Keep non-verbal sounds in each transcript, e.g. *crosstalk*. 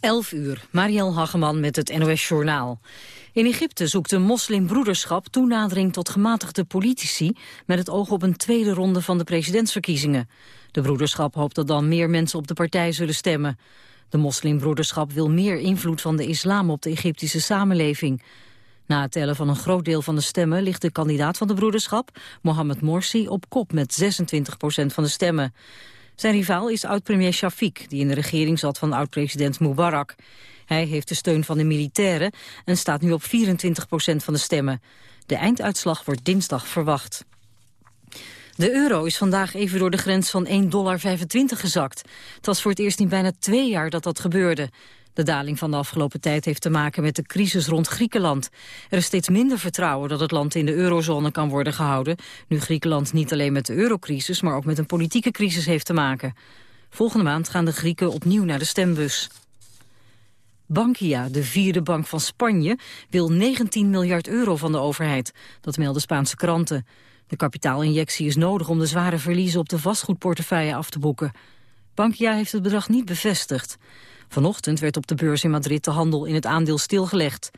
11 uur, Marielle Hageman met het NOS Journaal. In Egypte zoekt de moslimbroederschap toenadering tot gematigde politici... met het oog op een tweede ronde van de presidentsverkiezingen. De broederschap hoopt dat dan meer mensen op de partij zullen stemmen. De moslimbroederschap wil meer invloed van de islam op de Egyptische samenleving. Na het tellen van een groot deel van de stemmen ligt de kandidaat van de broederschap, Mohamed Morsi, op kop met 26 procent van de stemmen. Zijn rivaal is oud-premier Shafiq, die in de regering zat van oud-president Mubarak. Hij heeft de steun van de militairen en staat nu op 24 procent van de stemmen. De einduitslag wordt dinsdag verwacht. De euro is vandaag even door de grens van 1,25 dollar gezakt. Het was voor het eerst in bijna twee jaar dat dat gebeurde. De daling van de afgelopen tijd heeft te maken met de crisis rond Griekenland. Er is steeds minder vertrouwen dat het land in de eurozone kan worden gehouden... nu Griekenland niet alleen met de eurocrisis, maar ook met een politieke crisis heeft te maken. Volgende maand gaan de Grieken opnieuw naar de stembus. Bankia, de vierde bank van Spanje, wil 19 miljard euro van de overheid. Dat melden Spaanse kranten. De kapitaalinjectie is nodig om de zware verliezen op de vastgoedportefeuille af te boeken. Bankia heeft het bedrag niet bevestigd. Vanochtend werd op de beurs in Madrid de handel in het aandeel stilgelegd.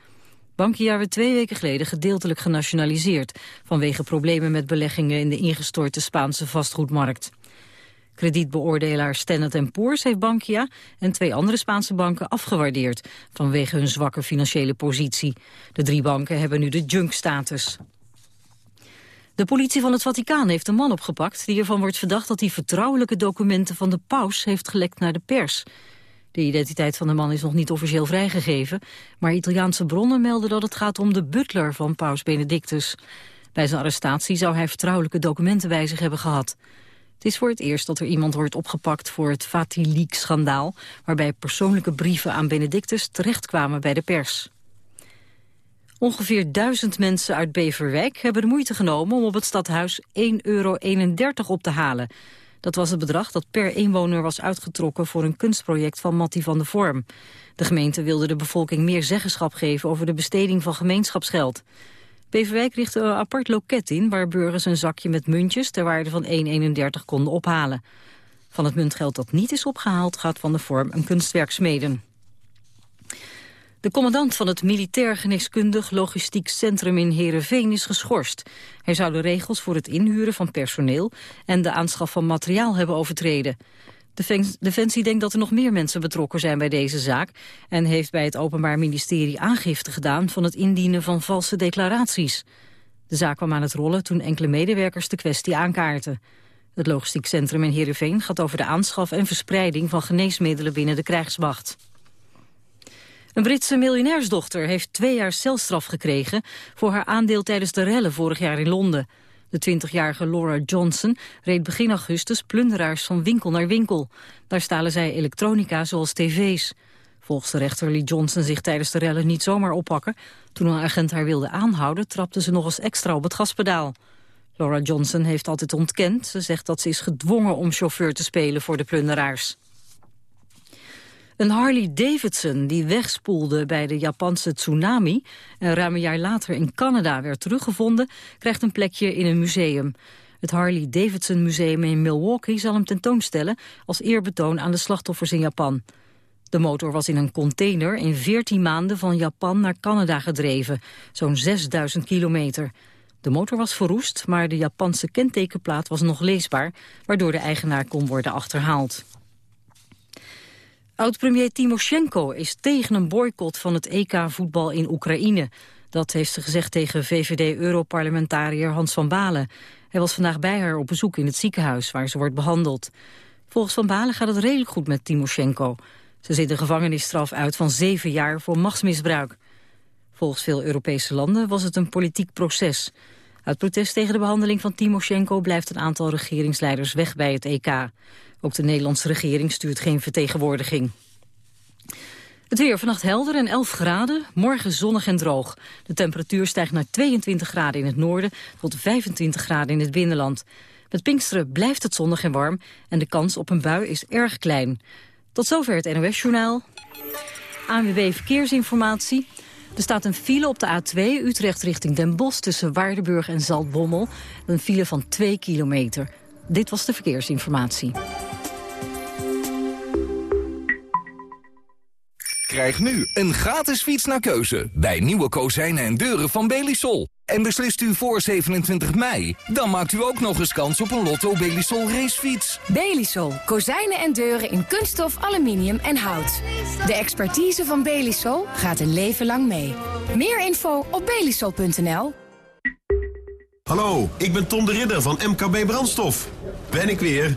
Bankia werd twee weken geleden gedeeltelijk genationaliseerd... vanwege problemen met beleggingen in de ingestorte Spaanse vastgoedmarkt. Kredietbeoordelaar Standard Poor's heeft Bankia en twee andere Spaanse banken afgewaardeerd... vanwege hun zwakke financiële positie. De drie banken hebben nu de junk-status. De politie van het Vaticaan heeft een man opgepakt... die ervan wordt verdacht dat hij vertrouwelijke documenten van de paus heeft gelekt naar de pers... De identiteit van de man is nog niet officieel vrijgegeven, maar Italiaanse bronnen melden dat het gaat om de butler van paus Benedictus. Bij zijn arrestatie zou hij vertrouwelijke documenten bij zich hebben gehad. Het is voor het eerst dat er iemand wordt opgepakt voor het Vatileaks-schandaal... waarbij persoonlijke brieven aan Benedictus terechtkwamen bij de pers. Ongeveer duizend mensen uit Beverwijk hebben de moeite genomen om op het stadhuis 1,31 euro op te halen. Dat was het bedrag dat per inwoner was uitgetrokken voor een kunstproject van Matti van der Vorm. De gemeente wilde de bevolking meer zeggenschap geven over de besteding van gemeenschapsgeld. Beverwijk richtte een apart loket in waar burgers een zakje met muntjes ter waarde van 1,31 konden ophalen. Van het muntgeld dat niet is opgehaald gaat Van der Vorm een kunstwerk smeden. De commandant van het Militair Geneeskundig Logistiek Centrum in Heerenveen is geschorst. Hij zou de regels voor het inhuren van personeel en de aanschaf van materiaal hebben overtreden. Defensie denkt dat er nog meer mensen betrokken zijn bij deze zaak... en heeft bij het Openbaar Ministerie aangifte gedaan van het indienen van valse declaraties. De zaak kwam aan het rollen toen enkele medewerkers de kwestie aankaarten. Het logistiek centrum in Heerenveen gaat over de aanschaf en verspreiding van geneesmiddelen binnen de krijgsmacht. Een Britse miljonairsdochter heeft twee jaar celstraf gekregen... voor haar aandeel tijdens de rellen vorig jaar in Londen. De 20-jarige Laura Johnson reed begin augustus plunderaars van winkel naar winkel. Daar stalen zij elektronica zoals tv's. Volgens de rechter liet Johnson zich tijdens de rellen niet zomaar oppakken. Toen een agent haar wilde aanhouden, trapte ze nog eens extra op het gaspedaal. Laura Johnson heeft altijd ontkend. Ze zegt dat ze is gedwongen om chauffeur te spelen voor de plunderaars. Een Harley Davidson die wegspoelde bij de Japanse tsunami... en ruim een jaar later in Canada werd teruggevonden... krijgt een plekje in een museum. Het Harley Davidson Museum in Milwaukee zal hem tentoonstellen... als eerbetoon aan de slachtoffers in Japan. De motor was in een container in 14 maanden van Japan naar Canada gedreven. Zo'n 6000 kilometer. De motor was verroest, maar de Japanse kentekenplaat was nog leesbaar... waardoor de eigenaar kon worden achterhaald. Oud-premier Timoshenko is tegen een boycott van het EK-voetbal in Oekraïne. Dat heeft ze gezegd tegen VVD-europarlementariër Hans van Balen. Hij was vandaag bij haar op bezoek in het ziekenhuis waar ze wordt behandeld. Volgens Van Balen gaat het redelijk goed met Timoshenko. Ze zit een gevangenisstraf uit van zeven jaar voor machtsmisbruik. Volgens veel Europese landen was het een politiek proces. Uit protest tegen de behandeling van Timoshenko blijft een aantal regeringsleiders weg bij het EK. Ook de Nederlandse regering stuurt geen vertegenwoordiging. Het weer vannacht helder en 11 graden, morgen zonnig en droog. De temperatuur stijgt naar 22 graden in het noorden tot 25 graden in het binnenland. Met Pinksteren blijft het zonnig en warm en de kans op een bui is erg klein. Tot zover het NOS-journaal. ANWB Verkeersinformatie. Er staat een file op de A2 Utrecht richting Den Bosch tussen Waardenburg en Zaltbommel. Een file van 2 kilometer. Dit was de verkeersinformatie. Krijg nu een gratis fiets naar keuze bij nieuwe kozijnen en deuren van Belisol. En beslist u voor 27 mei, dan maakt u ook nog eens kans op een Lotto Belisol racefiets. Belisol. Kozijnen en deuren in kunststof, aluminium en hout. De expertise van Belisol gaat een leven lang mee. Meer info op belisol.nl. Hallo, ik ben Tom de Ridder van MKB Brandstof. Ben ik weer.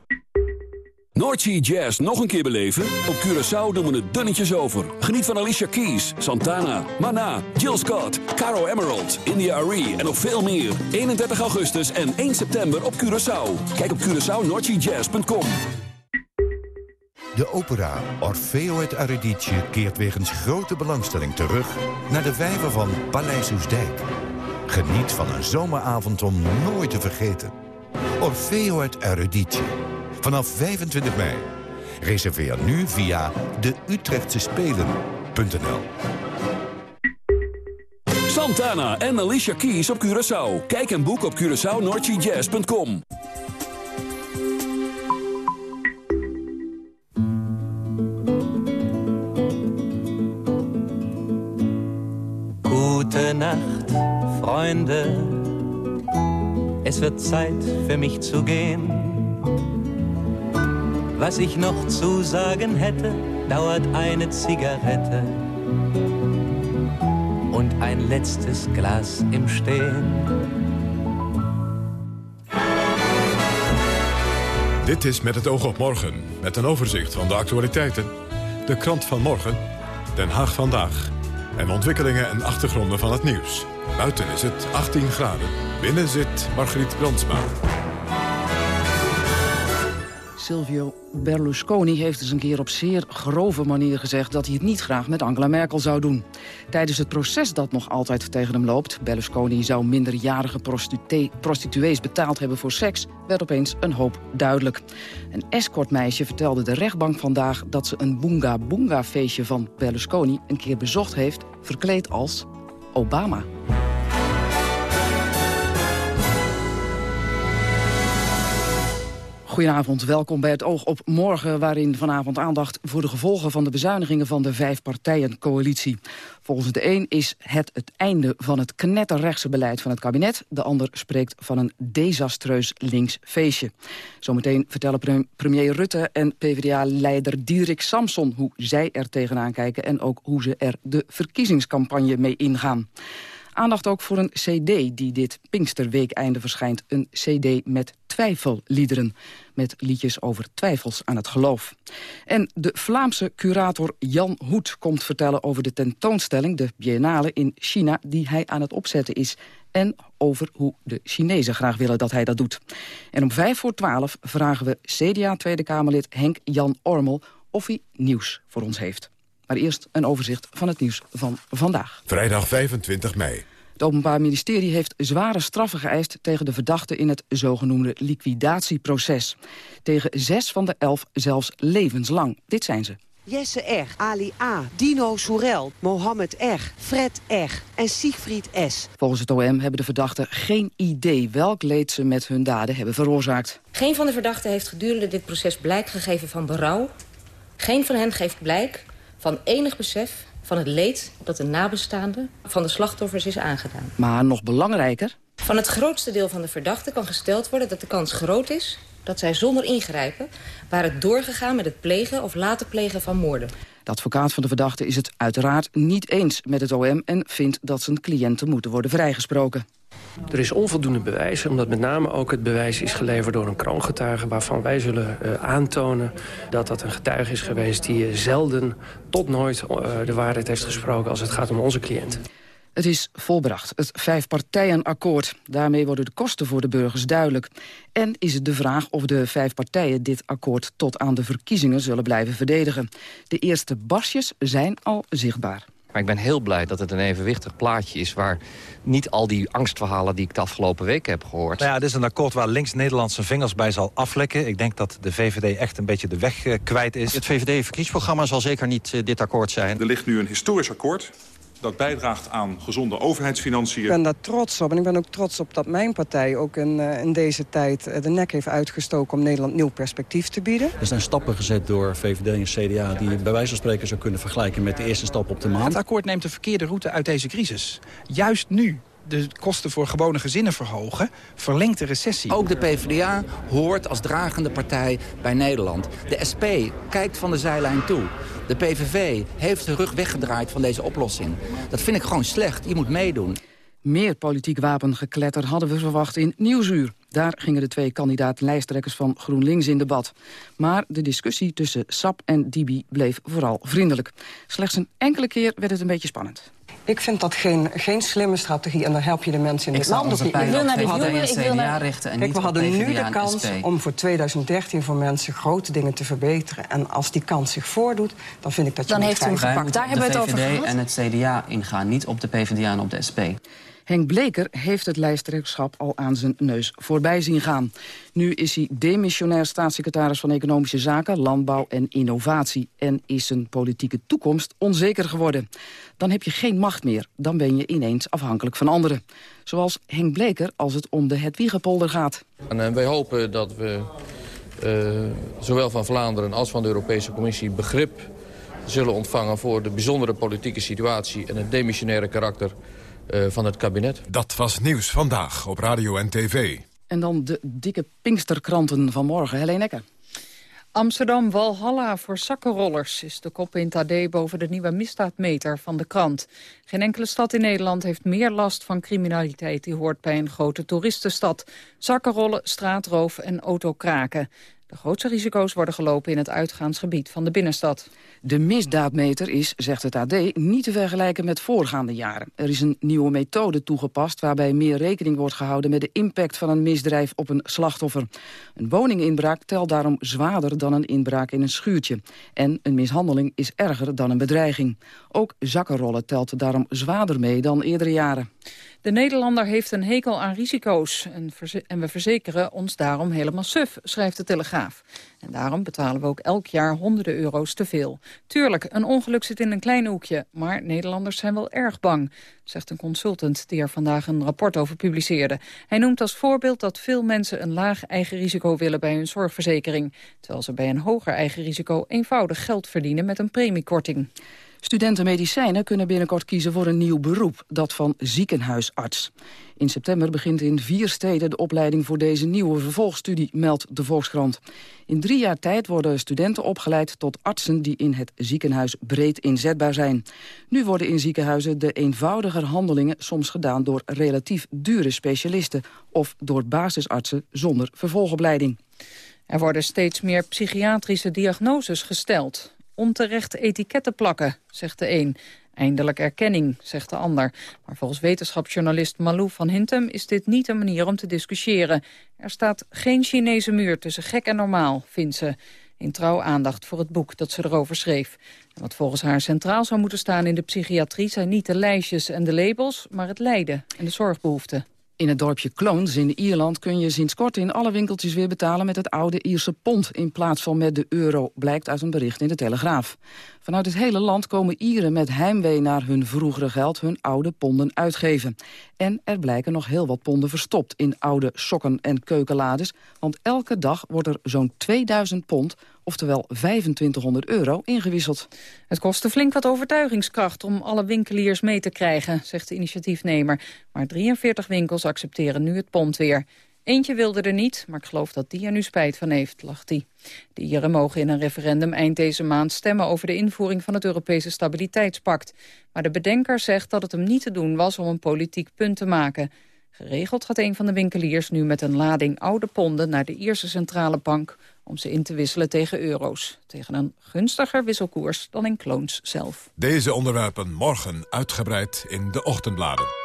Noordsea Jazz nog een keer beleven? Op Curaçao doen we het dunnetjes over. Geniet van Alicia Keys, Santana, Mana, Jill Scott, Caro Emerald, India Arie en nog veel meer. 31 augustus en 1 september op Curaçao. Kijk op CuraçaoNoordseaJazz.com. De opera Orfeo het Eurydice keert wegens grote belangstelling terug... naar de vijver van Paleis Oesdijk. Geniet van een zomeravond om nooit te vergeten. Orfeo het Eurydice. Vanaf 25 mei. Reserveer nu via de Utrechtse Spelen.nl. Santana en Alicia Keys op Curaçao. Kijk en boek op CuraçaoNoordseaJazz.com. Gute Nacht, Freunde. Es wird Zeit für mich zu gehen. Was ich noch zu sagen hätte, dauert eine Zigarette und ein letztes Glas im Stehen. Dit is Met het oog op morgen, met een overzicht van de actualiteiten. De krant van morgen, Den Haag vandaag. En ontwikkelingen en achtergronden van het nieuws. Buiten is het 18 graden. Binnen zit Margriet Brandsma. Silvio Berlusconi heeft eens een keer op zeer grove manier gezegd... dat hij het niet graag met Angela Merkel zou doen. Tijdens het proces dat nog altijd tegen hem loopt... Berlusconi zou minderjarige prostituees betaald hebben voor seks... werd opeens een hoop duidelijk. Een escortmeisje vertelde de rechtbank vandaag... dat ze een Boonga Boonga feestje van Berlusconi een keer bezocht heeft... verkleed als Obama. Goedenavond, welkom bij het Oog op Morgen... waarin vanavond aandacht voor de gevolgen van de bezuinigingen... van de vijfpartijencoalitie. Volgens de een is het het einde van het knetterrechtse beleid van het kabinet. De ander spreekt van een desastreus links feestje. Zometeen vertellen premier Rutte en PvdA-leider Diederik Samson... hoe zij er tegenaan kijken en ook hoe ze er de verkiezingscampagne mee ingaan. Aandacht ook voor een cd die dit Pinksterweekeinde verschijnt. Een cd met twijfelliederen. Met liedjes over twijfels aan het geloof. En de Vlaamse curator Jan Hoed komt vertellen over de tentoonstelling... de Biennale in China die hij aan het opzetten is. En over hoe de Chinezen graag willen dat hij dat doet. En om vijf voor twaalf vragen we CDA Tweede Kamerlid Henk Jan Ormel... of hij nieuws voor ons heeft. Maar eerst een overzicht van het nieuws van vandaag. Vrijdag 25 mei. Het Openbaar Ministerie heeft zware straffen geëist tegen de verdachten in het zogenoemde liquidatieproces. Tegen zes van de elf zelfs levenslang. Dit zijn ze. Jesse R., Ali A., Dino Soerel, Mohammed R., Fred R. en Siegfried S. Volgens het OM hebben de verdachten geen idee welk leed ze met hun daden hebben veroorzaakt. Geen van de verdachten heeft gedurende dit proces blijk gegeven van berouw. Geen van hen geeft blijk van enig besef van het leed dat de nabestaanden van de slachtoffers is aangedaan. Maar nog belangrijker... Van het grootste deel van de verdachten kan gesteld worden dat de kans groot is... dat zij zonder ingrijpen waren doorgegaan met het plegen of laten plegen van moorden. De advocaat van de verdachte is het uiteraard niet eens met het OM... en vindt dat zijn cliënten moeten worden vrijgesproken. Er is onvoldoende bewijs, omdat met name ook het bewijs is geleverd door een kroongetuige... waarvan wij zullen uh, aantonen dat dat een getuige is geweest... die zelden tot nooit uh, de waarheid heeft gesproken als het gaat om onze cliënt. Het is volbracht, het vijfpartijenakkoord. Daarmee worden de kosten voor de burgers duidelijk. En is het de vraag of de vijf partijen dit akkoord tot aan de verkiezingen zullen blijven verdedigen. De eerste basjes zijn al zichtbaar. Maar ik ben heel blij dat het een evenwichtig plaatje is... waar niet al die angstverhalen die ik de afgelopen weken heb gehoord... Nou ja, het is een akkoord waar links-Nederland zijn vingers bij zal aflekken. Ik denk dat de VVD echt een beetje de weg uh, kwijt is. Het VVD-verkiezingsprogramma zal zeker niet uh, dit akkoord zijn. Er ligt nu een historisch akkoord dat bijdraagt aan gezonde overheidsfinanciën. Ik ben daar trots op. En ik ben ook trots op dat mijn partij ook in, uh, in deze tijd de nek heeft uitgestoken om Nederland nieuw perspectief te bieden. Er zijn stappen gezet door VVD en CDA die bij wijze van spreken zou kunnen vergelijken met de eerste stap op de maan. Het akkoord neemt de verkeerde route uit deze crisis. Juist nu de kosten voor gewone gezinnen verhogen, verlengt de recessie. Ook de PvdA hoort als dragende partij bij Nederland. De SP kijkt van de zijlijn toe. De PVV heeft de rug weggedraaid van deze oplossing. Dat vind ik gewoon slecht. Je moet meedoen. Meer politiek wapengekletter hadden we verwacht in Nieuwsuur. Daar gingen de twee kandidaat-lijsttrekkers van GroenLinks in debat. Maar de discussie tussen Sap en Dibi bleef vooral vriendelijk. Slechts een enkele keer werd het een beetje spannend. Ik vind dat geen, geen slimme strategie en dan help je de mensen in dit land niet. Ik wil naar de jongeren, ik wil naar... richten en Kijk, we hadden nu de kans om voor 2013 voor mensen grote dingen te verbeteren. En als die kans zich voordoet, dan vind ik dat je Dan heeft u hem gepakt. Daar hebben we het over gehad. en het CDA ingaan, niet op de PvdA en op de SP. Henk Bleker heeft het lijsttrekkerschap al aan zijn neus voorbij zien gaan. Nu is hij demissionair staatssecretaris van Economische Zaken, Landbouw en Innovatie. En is zijn politieke toekomst onzeker geworden. Dan heb je geen macht meer. Dan ben je ineens afhankelijk van anderen. Zoals Henk Bleker als het om de Hedwiegepolder gaat. En eh, wij hopen dat we uh, zowel van Vlaanderen als van de Europese Commissie begrip zullen ontvangen voor de bijzondere politieke situatie en het demissionaire karakter van het kabinet. Dat was Nieuws Vandaag op Radio en TV. En dan de dikke Pinksterkranten van morgen. Helene Ecker. Amsterdam Walhalla voor zakkenrollers is de kop in Tadé boven de nieuwe misdaadmeter van de krant. Geen enkele stad in Nederland heeft meer last van criminaliteit die hoort bij een grote toeristenstad. Zakkenrollen, straatroof en autokraken. De grootste risico's worden gelopen in het uitgaansgebied van de binnenstad. De misdaadmeter is, zegt het AD, niet te vergelijken met voorgaande jaren. Er is een nieuwe methode toegepast waarbij meer rekening wordt gehouden met de impact van een misdrijf op een slachtoffer. Een woninginbraak telt daarom zwaarder dan een inbraak in een schuurtje. En een mishandeling is erger dan een bedreiging. Ook zakkenrollen telt daarom zwaarder mee dan eerdere jaren. De Nederlander heeft een hekel aan risico's en, we verzekeren ons daarom helemaal suf, schrijft de Telegraaf. En daarom betalen we ook elk jaar honderden euro's te veel. Tuurlijk, een ongeluk zit in een klein hoekje, maar Nederlanders zijn wel erg bang, zegt een consultant die er vandaag een rapport over publiceerde. Hij noemt als voorbeeld dat veel mensen een laag eigen risico willen bij hun zorgverzekering, terwijl ze bij een hoger eigen risico eenvoudig geld verdienen met een premiekorting. Studenten medicijnen kunnen binnenkort kiezen voor een nieuw beroep, dat van ziekenhuisarts. In september begint in vier steden de opleiding voor deze nieuwe vervolgstudie, meldt de Volkskrant. In drie jaar tijd worden studenten opgeleid tot artsen die in het ziekenhuis breed inzetbaar zijn. Nu worden in ziekenhuizen de eenvoudiger handelingen soms gedaan door relatief dure specialisten of door basisartsen zonder vervolgopleiding. Er worden steeds meer psychiatrische diagnoses gesteld onterecht etiketten plakken, zegt de een. Eindelijk erkenning, zegt de ander. Maar volgens wetenschapsjournalist Malou van Hintem is dit niet een manier om te discussiëren. Er staat geen Chinese muur tussen gek en normaal, vindt ze. In trouw aandacht voor het boek dat ze erover schreef. En wat volgens haar centraal zou moeten staan in de psychiatrie... zijn niet de lijstjes en de labels, maar het lijden en de zorgbehoeften. In het dorpje Clones in Ierland kun je sinds kort in alle winkeltjes weer betalen met het oude Ierse pond in plaats van met de euro, blijkt uit een bericht in de Telegraaf. Vanuit het hele land komen Ieren met heimwee naar hun vroegere geld hun oude ponden uitgeven. En er blijken nog heel wat ponden verstopt in oude sokken en keukenlades, want elke dag wordt er zo'n 2000 pond oftewel 2500 euro, ingewisseld. Het kostte flink wat overtuigingskracht om alle winkeliers mee te krijgen, zegt de initiatiefnemer. Maar 43 winkels accepteren nu het pond weer. Eentje wilde er niet, maar ik geloof dat die er nu spijt van heeft, lacht hij. De Ieren mogen in een referendum eind deze maand stemmen over de invoering van het Europese Stabiliteitspact. Maar de bedenker zegt dat het hem niet te doen was om een politiek punt te maken. Geregeld gaat een van de winkeliers nu met een lading oude ponden naar de Ierse centrale bank om ze in te wisselen tegen euro's. Tegen een gunstiger wisselkoers dan in Kloons zelf. Deze onderwerpen morgen uitgebreid in de ochtendbladen.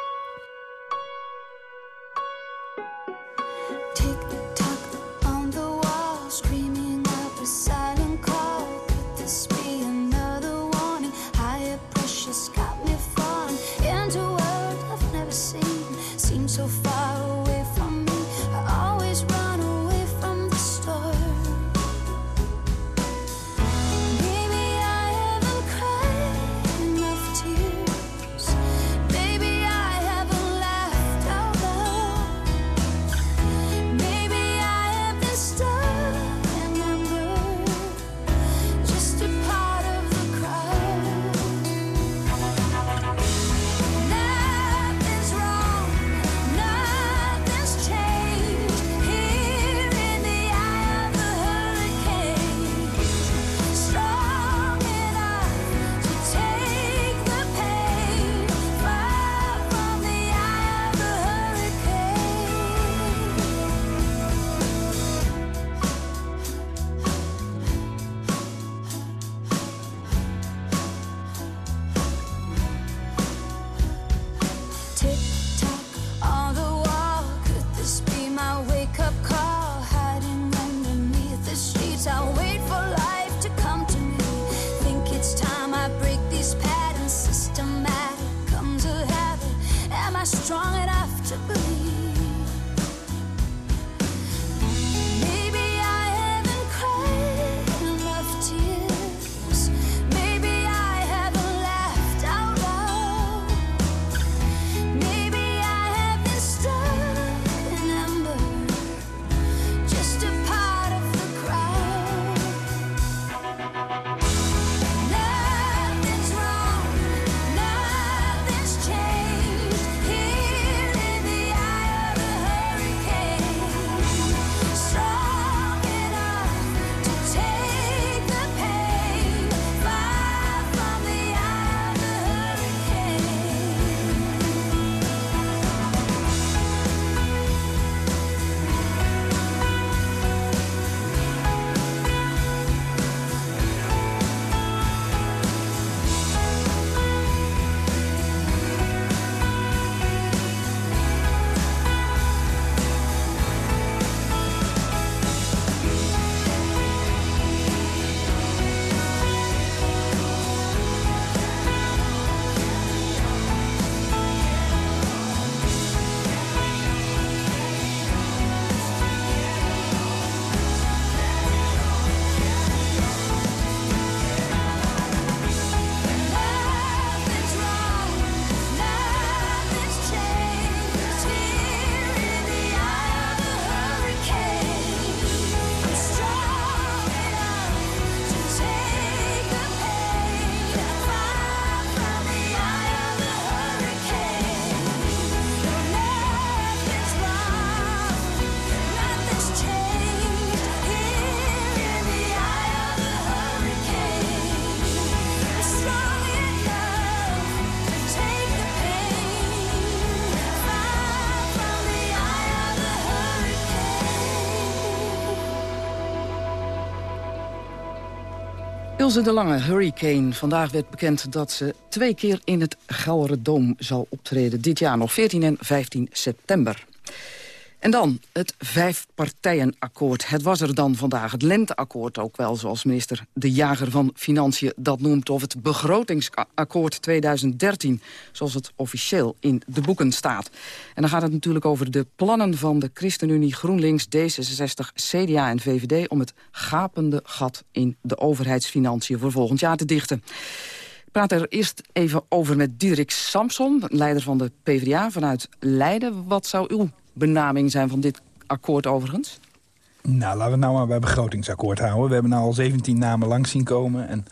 Ilse de Lange, Hurricane. Vandaag werd bekend dat ze twee keer in het Gelre zal optreden. Dit jaar nog 14 en 15 september. En dan het vijfpartijenakkoord. Het was er dan vandaag, het lenteakkoord ook wel... zoals minister De Jager van Financiën dat noemt... of het begrotingsakkoord 2013, zoals het officieel in de boeken staat. En dan gaat het natuurlijk over de plannen van de ChristenUnie, GroenLinks... D66, CDA en VVD om het gapende gat in de overheidsfinanciën... voor volgend jaar te dichten. Ik praat er eerst even over met Diederik Samson, leider van de PvdA vanuit Leiden. Wat zou uw benaming zijn van dit akkoord overigens? Nou, laten we nou maar bij begrotingsakkoord houden. We hebben nou al 17 namen langs zien komen. En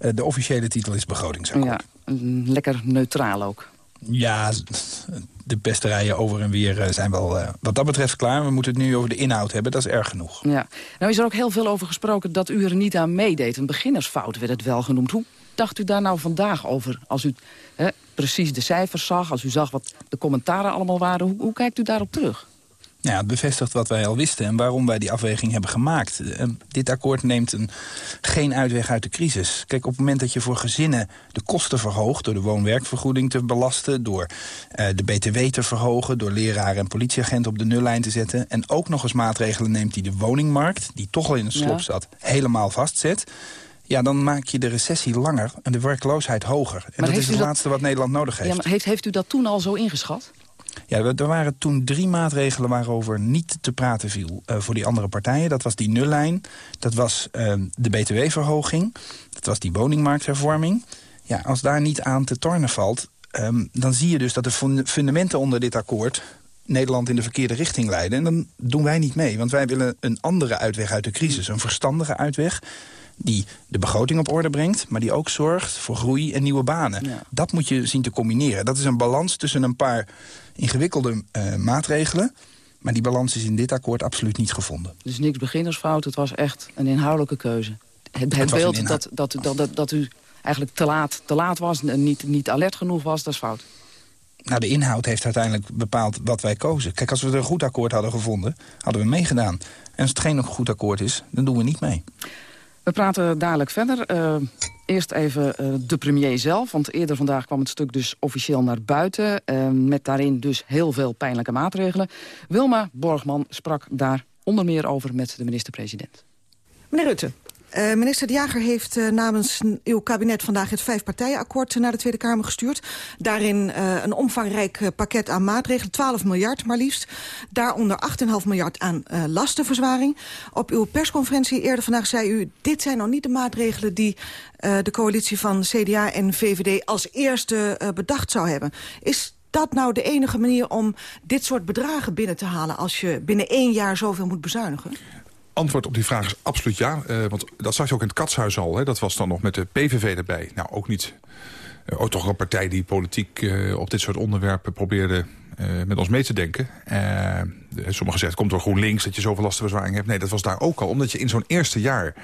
uh, de officiële titel is begrotingsakkoord. Ja, lekker neutraal ook. Ja, de pesterijen over en weer eh, zijn wel uh, wat dat betreft klaar. We moeten het nu over de inhoud hebben, dat is erg genoeg. Ja. Nou is er ook heel veel over gesproken dat u er niet aan meedeed. Een beginnersfout werd het wel genoemd. Hoe dacht u daar nou vandaag over? Als u hè, precies de cijfers zag, als u zag wat de commentaren allemaal waren... hoe, hoe kijkt u daarop terug? Nou ja, het bevestigt wat wij al wisten en waarom wij die afweging hebben gemaakt. Uh, dit akkoord neemt een, geen uitweg uit de crisis. Kijk, op het moment dat je voor gezinnen de kosten verhoogt... door de woon-werkvergoeding te belasten, door uh, de btw te verhogen... door leraren en politieagenten op de nullijn te zetten... en ook nog eens maatregelen neemt die de woningmarkt... die toch al in een slop zat, helemaal vastzet... Ja, dan maak je de recessie langer en de werkloosheid hoger. En maar dat is het dat... laatste wat Nederland nodig heeft. Ja, maar heeft, heeft u dat toen al zo ingeschat? Ja, er waren toen drie maatregelen waarover niet te praten viel uh, voor die andere partijen. Dat was die nullijn, dat was uh, de btw-verhoging, dat was die woningmarkthervorming. Ja, als daar niet aan te tornen valt, um, dan zie je dus dat de fundamenten onder dit akkoord Nederland in de verkeerde richting leiden. En dan doen wij niet mee, want wij willen een andere uitweg uit de crisis. Een verstandige uitweg die de begroting op orde brengt... maar die ook zorgt voor groei en nieuwe banen. Dat moet je zien te combineren. Dat is een balans tussen een paar ingewikkelde uh, maatregelen... maar die balans is in dit akkoord absoluut niet gevonden. Dus niks beginnersfout, het was echt een inhoudelijke keuze. Het, het, beeld dat, dat, dat, dat, u eigenlijk te laat, te laat was en niet, niet alert genoeg was, dat is fout. Nou, de inhoud heeft uiteindelijk bepaald wat wij kozen. Kijk, als we een goed akkoord hadden gevonden, hadden we meegedaan. En als het geen goed akkoord is, dan doen we niet mee. We praten dadelijk verder. Uh, eerst even uh, de premier zelf, want eerder vandaag kwam het stuk dus officieel naar buiten... Uh, met daarin dus heel veel pijnlijke maatregelen. Wilma Borgman sprak daar onder meer over met de minister-president. Meneer Rutte, uh, minister De Jager heeft uh, namens uw kabinet vandaag het vijfpartijenakkoord naar de Tweede Kamer gestuurd. Daarin uh, een omvangrijk pakket aan maatregelen, 12 miljard maar liefst. Daaronder 8,5 miljard aan lastenverzwaring. Op uw persconferentie eerder vandaag zei u... dit zijn nog niet de maatregelen die de coalitie van CDA en VVD als eerste bedacht zou hebben. Is dat nou de enige manier om dit soort bedragen binnen te halen... als je binnen één jaar zoveel moet bezuinigen? Antwoord op die vraag is absoluut ja. Uh, want dat zag je ook in het katshuis al. Hè. Dat was dan nog met de PVV erbij. Nou, ook niet... Uh, ook toch een partij die politiek uh, op dit soort onderwerpen probeerde met ons mee te denken. sommigen zeggen, het komt door GroenLinks dat je zoveel lastenverzwaring hebt. Nee, dat was daar ook al. Omdat je in zo'n eerste jaar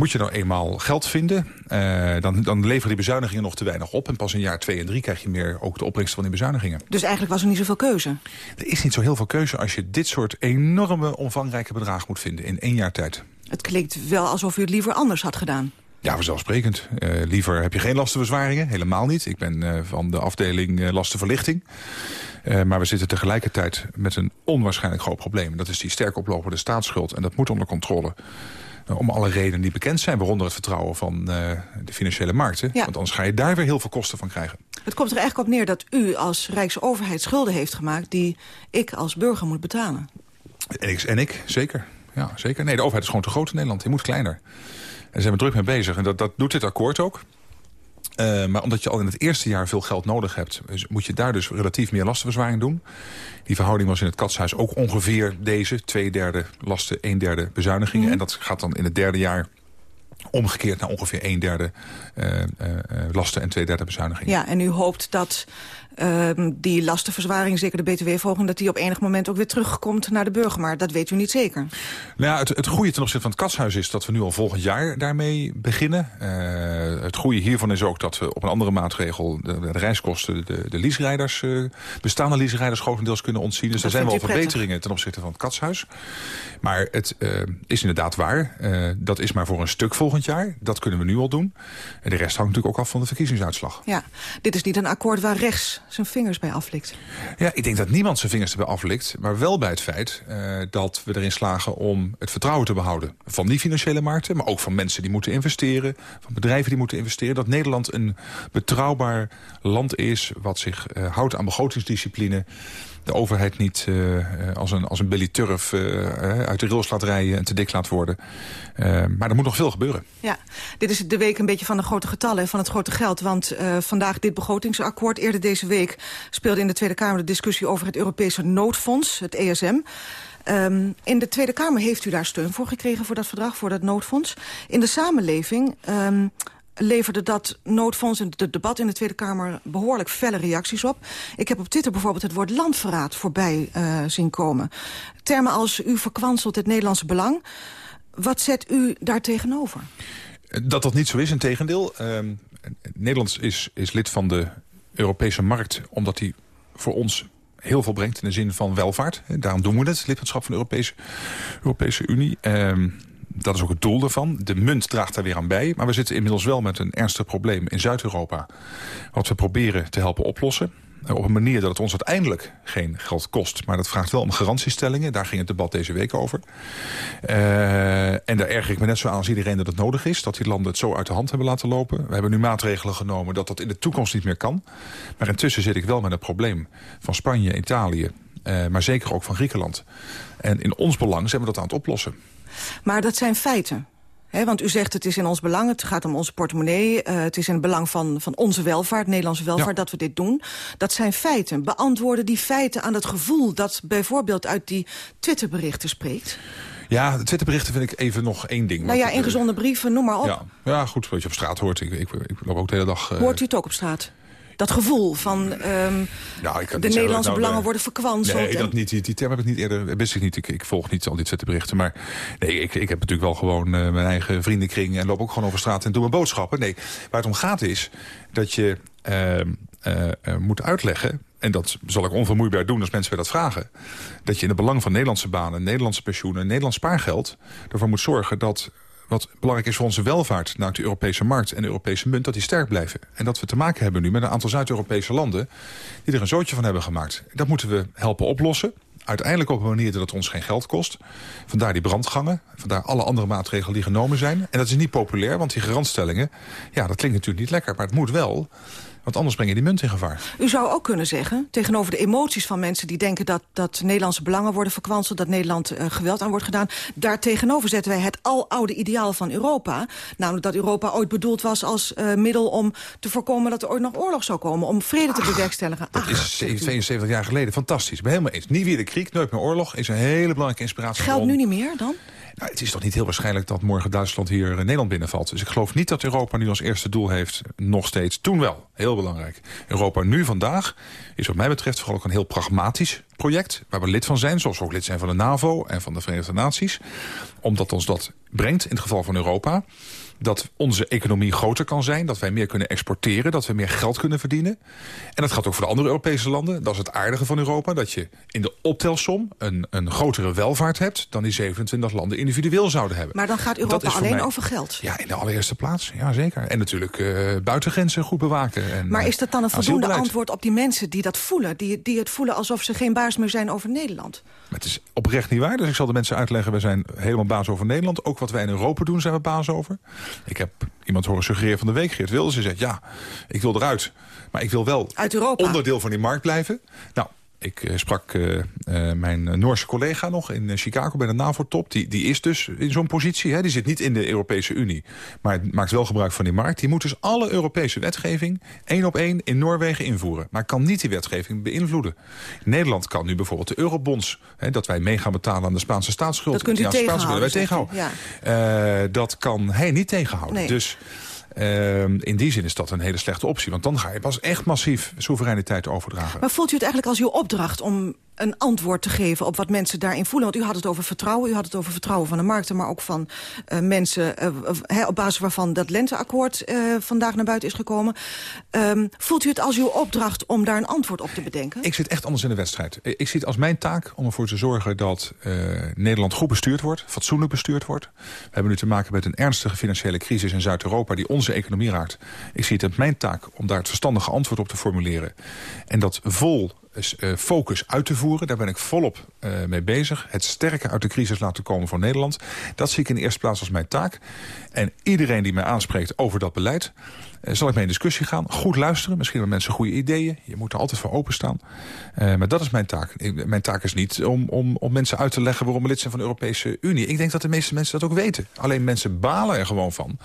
moet je nou eenmaal geld vinden, uh, dan, dan leveren die bezuinigingen nog te weinig op. En pas in jaar 2 en 3 krijg je meer ook de opbrengst van die bezuinigingen. Dus eigenlijk was er niet zoveel keuze? Er is niet zo heel veel keuze als je dit soort enorme omvangrijke bedragen moet vinden in één jaar tijd. Het klinkt wel alsof u het liever anders had gedaan. Ja, vanzelfsprekend. Uh, liever heb je geen lastenverzwaringen, helemaal niet. Ik ben uh, van de afdeling uh, lastenverlichting. maar we zitten tegelijkertijd met een onwaarschijnlijk groot probleem. Dat is die sterk oplopende staatsschuld. En dat moet onder controle. Eh, om alle redenen die bekend zijn, waaronder het vertrouwen van uh, de financiële markten. Want anders ga je daar weer heel veel kosten van krijgen. Het komt er eigenlijk op neer dat u als Rijksoverheid schulden heeft gemaakt... die ik als burger moet betalen. En ik, en ik zeker. Ja, zeker. Nee, de overheid is gewoon te groot in Nederland. Die moet kleiner. En daar zijn we druk mee bezig. En dat, dat doet dit akkoord ook. Uh, maar omdat je al in het eerste jaar veel geld nodig hebt... Dus moet je daar dus relatief meer lastenverzwaring doen. Die verhouding was in het katshuis ook ongeveer deze. Twee derde lasten, een derde bezuinigingen. Mm. En dat gaat dan in het derde jaar omgekeerd naar ongeveer een derde uh, uh, lasten en twee derde bezuinigingen. Ja, en u hoopt dat uh, die lastenverzwaring, zeker de btw-verhoging... dat die op enig moment ook weer terugkomt naar de burger. Maar dat weet u niet zeker. Nou ja, het, het goede ten opzichte van het katshuis is dat we nu al volgend jaar daarmee beginnen. Uh, het goede hiervan is ook dat we op een andere maatregel... de, de reiskosten, de, de leaserijders, uh, bestaande leaserijders grotendeels kunnen ontzien. Dus daar zijn wel verbeteringen ten opzichte van het katshuis. Maar het uh, is inderdaad waar. Dat is maar voor een stuk volgend jaar. Dat kunnen we nu al doen. En de rest hangt natuurlijk ook af van de verkiezingsuitslag. Ja, dit is niet een akkoord waar rechts zijn vingers bij aflikt. Ja, ik denk dat niemand zijn vingers erbij aflikt. Maar wel bij het feit uh, dat we erin slagen om het vertrouwen te behouden. Van die financiële markten, maar ook van mensen die moeten investeren. Van bedrijven die moeten investeren. Dat Nederland een betrouwbaar land is wat zich uh, houdt aan begrotingsdiscipline overheid niet uh, als, een, als een Billy Turf uh, uit de rails laat rijden en te dik laat worden. Maar er moet nog veel gebeuren. Ja, dit is de week een beetje van de grote getallen, van het grote geld. Want vandaag dit begrotingsakkoord, eerder deze week... speelde in de Tweede Kamer de discussie over het Europese noodfonds, het ESM... Um, in de Tweede Kamer heeft u daar steun voor gekregen voor dat verdrag, voor dat noodfonds. In de samenleving um, leverde dat noodfonds en het debat in de Tweede Kamer behoorlijk felle reacties op. Ik heb op Twitter bijvoorbeeld het woord landverraad voorbij uh, zien komen. Termen als u verkwanselt het Nederlandse belang. Wat zet u daar tegenover? Dat dat niet zo is, in tegendeel. Uh, Nederland is, is lid van de Europese markt... omdat die voor ons heel veel brengt in de zin van welvaart. Daarom doen we het, lidmaatschap van de Europese, Europese Unie. Uh, dat is ook het doel ervan. De munt draagt daar weer aan bij. Maar we zitten inmiddels wel met een ernstig probleem in Zuid-Europa. Wat we proberen te helpen oplossen. Eh, op een manier dat het ons uiteindelijk geen geld kost. Maar dat vraagt wel om garantiestellingen. Daar ging het debat deze week over. Uh, en daar erger ik me net zo aan als iedereen dat het nodig is. Dat die landen het zo uit de hand hebben laten lopen. We hebben nu maatregelen genomen dat dat in de toekomst niet meer kan. Maar intussen zit ik wel met het probleem van Spanje, Italië... Uh, maar zeker ook van Griekenland. En in ons belang zijn we dat aan het oplossen. Maar dat zijn feiten. He, want u zegt het is in ons belang, het gaat om onze portemonnee... Uh, het is in het belang van, van onze welvaart, Nederlandse welvaart, ja. dat we dit doen. Dat zijn feiten. Beantwoorden die feiten aan het gevoel dat bijvoorbeeld uit die Twitterberichten spreekt? Ja, de Twitterberichten vind ik even nog één ding. Nou ja, ingezonde brieven, noem maar op. Ja, ja goed, wat je op straat hoort. Ik, ik, ik loop ook de hele dag... Uh... Hoort u het ook op straat? Dat gevoel van um, nou, de Nederlandse nou, belangen worden verkwanseld. Nee, dat niet, die, die term heb ik niet eerder, wist ik niet. Ik, ik volg niet al die Twitterberichten. Maar nee, ik, ik heb natuurlijk wel gewoon uh, mijn eigen vriendenkring... en loop ook gewoon over straat en doe mijn boodschappen. Nee, waar het om gaat is dat je uh, uh, moet uitleggen... en dat zal ik onvermoeibaar doen als mensen weer dat vragen... dat je in het belang van Nederlandse banen, Nederlandse pensioenen... Nederlands spaargeld ervoor moet zorgen dat wat belangrijk is voor onze welvaart... naar de Europese markt en de Europese munt, dat die sterk blijven. En dat we te maken hebben nu met een aantal Zuid-Europese landen... die er een zootje van hebben gemaakt. Dat moeten we helpen oplossen. Uiteindelijk op een manier dat het ons geen geld kost. Vandaar die brandgangen. Vandaar alle andere maatregelen die genomen zijn. En dat is niet populair, want die garantstellingen... ja, dat klinkt natuurlijk niet lekker, maar het moet wel... Want anders breng je die munt in gevaar. U zou ook kunnen zeggen, tegenover de emoties van mensen... die denken dat, dat Nederlandse belangen worden verkwanseld... dat Nederland uh, geweld aan wordt gedaan... daar tegenover zetten wij het aloude ideaal van Europa. Namelijk dat Europa ooit bedoeld was als uh, middel om te voorkomen... dat er ooit nog oorlog zou komen, om vrede te bewerkstelligen. Dat Ach, is 72 jaar geleden, fantastisch. Ik ben helemaal eens. Niet weer de kriek, nooit meer oorlog... is een hele belangrijke inspiratie. Geldt nu niet meer dan? Het is toch niet heel waarschijnlijk dat morgen Duitsland hier Nederland binnenvalt. Dus ik geloof niet dat Europa nu als eerste doel heeft. Nog steeds. Toen wel. Heel belangrijk. Europa nu vandaag is wat mij betreft vooral ook een heel pragmatisch project. Waar we lid van zijn. Zoals we ook lid zijn van de NAVO en van de Verenigde Naties. Omdat ons dat brengt in het geval van Europa dat onze economie groter kan zijn. Dat wij meer kunnen exporteren. Dat we meer geld kunnen verdienen. En dat gaat ook voor de andere Europese landen. Dat is het aardige van Europa. Dat je in de optelsom een, een grotere welvaart hebt... dan die 27 landen individueel zouden hebben. Maar dan gaat Europa alleen mij, over geld? Ja, in de allereerste plaats. Ja, zeker. En natuurlijk uh, buitengrenzen goed bewaken. En, maar is dat dan een voldoende antwoord op die mensen die dat voelen? Die, die het voelen alsof ze geen baas meer zijn over Nederland? Maar het is oprecht niet waar. Dus ik zal de mensen uitleggen... we zijn helemaal baas over Nederland. Ook wat wij in Europa doen zijn we baas over. Ik heb iemand horen suggereren van de week, Geert Wilders. Ze zegt, ja, ik wil eruit. Maar ik wil wel onderdeel van die markt blijven. Nou, ik uh, sprak uh, uh, mijn Noorse collega nog in Chicago bij de NAVO-top. Die, die is dus in zo'n positie. Hè. Die zit niet in de Europese Unie. Maar maakt wel gebruik van die markt. Die moet dus alle Europese wetgeving één op één in Noorwegen invoeren. Maar kan niet die wetgeving beïnvloeden. Nederland kan nu bijvoorbeeld de eurobonds... Hè, dat wij mee gaan betalen aan de Spaanse staatsschuld. Dat kunt u ja, tegenhouden. Wij tegenhouden. Ja. dat kan hij niet tegenhouden. Nee. Dus... Uh, in die zin is dat een hele slechte optie. Want dan ga je pas echt massief soevereiniteit overdragen. Maar voelt u het eigenlijk als uw opdracht om een antwoord te geven op wat mensen daarin voelen? Want u had het over vertrouwen. U had het over vertrouwen van de markten, maar ook van uh, mensen... Uh, op basis waarvan dat lenteakkoord uh, vandaag naar buiten is gekomen. Um, voelt u het als uw opdracht om daar een antwoord op te bedenken? Ik zit echt anders in de wedstrijd. Ik zie het als mijn taak om ervoor te zorgen dat Nederland goed bestuurd wordt. Fatsoenlijk bestuurd wordt. We hebben nu te maken met een ernstige financiële crisis in Zuid-Europa... die onze economie raakt. Ik zie het als mijn taak om daar het verstandige antwoord op te formuleren. En dat vol focus uit te voeren. Daar ben ik volop uh, mee bezig. Het sterke uit de crisis laten komen voor Nederland. Dat zie ik in de eerste plaats als mijn taak. En iedereen die mij aanspreekt over dat beleid... Uh, zal ik mee in discussie gaan. Goed luisteren. Misschien hebben mensen goede ideeën. Je moet er altijd voor openstaan. Uh, maar dat is mijn taak. Mijn taak is niet om, om, om mensen uit te leggen... waarom we lid zijn van de Europese Unie. Ik denk dat de meeste mensen dat ook weten. Alleen mensen balen er gewoon van...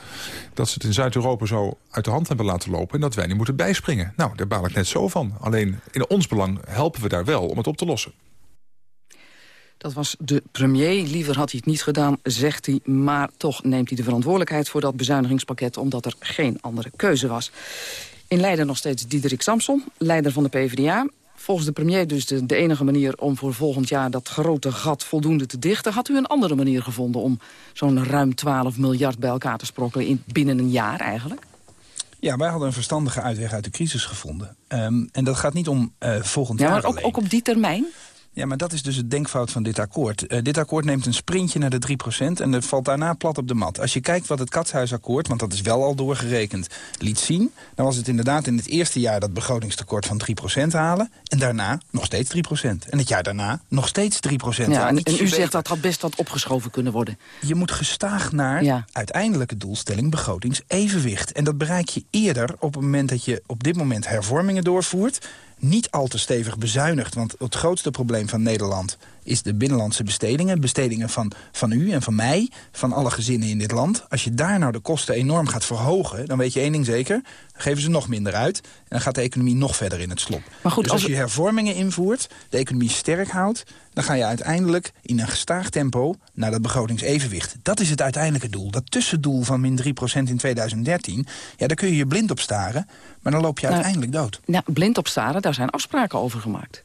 dat ze het in Zuid-Europa zo uit de hand hebben laten lopen... en dat wij nu moeten bijspringen. Nou, daar baal ik net zo van. Alleen in ons belang helpen we daar wel om het op te lossen. Dat was de premier. Liever had hij het niet gedaan, zegt hij. Maar toch neemt hij de verantwoordelijkheid voor dat bezuinigingspakket... omdat er geen andere keuze was. In Leiden nog steeds Diederik Samson, leider van de PvdA. volgens de premier dus de, de, enige manier om voor volgend jaar dat grote gat voldoende te dichten. Had u een andere manier gevonden om zo'n ruim 12 miljard bij elkaar te sprokkelen in, binnen een jaar eigenlijk? Ja, wij hadden een verstandige uitweg uit de crisis gevonden. Um, en dat gaat niet om uh, volgend ja, jaar maar ook, ook op die termijn? Ja, maar dat is dus het denkfout van dit akkoord. Uh, dit akkoord neemt een sprintje naar de 3% en het valt daarna plat op de mat. Als je kijkt wat het Katshuisakkoord, want dat is wel al doorgerekend, liet zien... dan was het inderdaad in het eerste jaar dat begrotingstekort van 3% halen... en daarna nog steeds 3%. En het jaar daarna nog steeds 3%. Ja, en, en u zegt dat had best wat opgeschoven kunnen worden. Je moet gestaag naar ja. uiteindelijke doelstelling begrotingsevenwicht. En dat bereik je eerder op het moment dat je op dit moment hervormingen doorvoert niet al te stevig bezuinigd. Want het grootste probleem van Nederland is de binnenlandse bestedingen. Bestedingen van, van u en van mij, van alle gezinnen in dit land. Als je daar nou de kosten enorm gaat verhogen... dan weet je één ding zeker, dan geven ze nog minder uit... en dan gaat de economie nog verder in het slop. Maar goed, dus als, als je hervormingen invoert, de economie sterk houdt... dan ga je uiteindelijk in een gestaag tempo naar dat begrotingsevenwicht. Dat is het uiteindelijke doel. Dat tussendoel van min 3% in 2013, ja, daar kun je je blind op staren... maar dan loop je nou, uiteindelijk dood. Nou, blind op staren, daar zijn afspraken over gemaakt.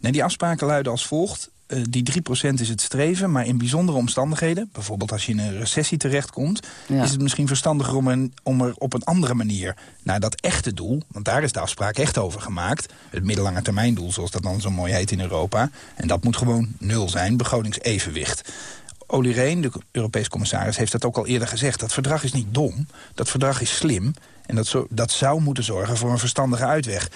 Nee, die afspraken luiden als volgt. Uh, die 3% is het streven, maar in bijzondere omstandigheden... bijvoorbeeld als je in een recessie terechtkomt... Ja. is het misschien verstandiger om, een, om er op een andere manier... naar dat echte doel, want daar is de afspraak echt over gemaakt... het middellange termijn doel, zoals dat dan zo mooi heet in Europa... en dat moet gewoon nul zijn, begrotingsevenwicht. Olly Rehn, de Europees commissaris, heeft dat ook al eerder gezegd. Dat verdrag is niet dom, dat verdrag is slim... en dat, zo, dat zou moeten zorgen voor een verstandige uitweg.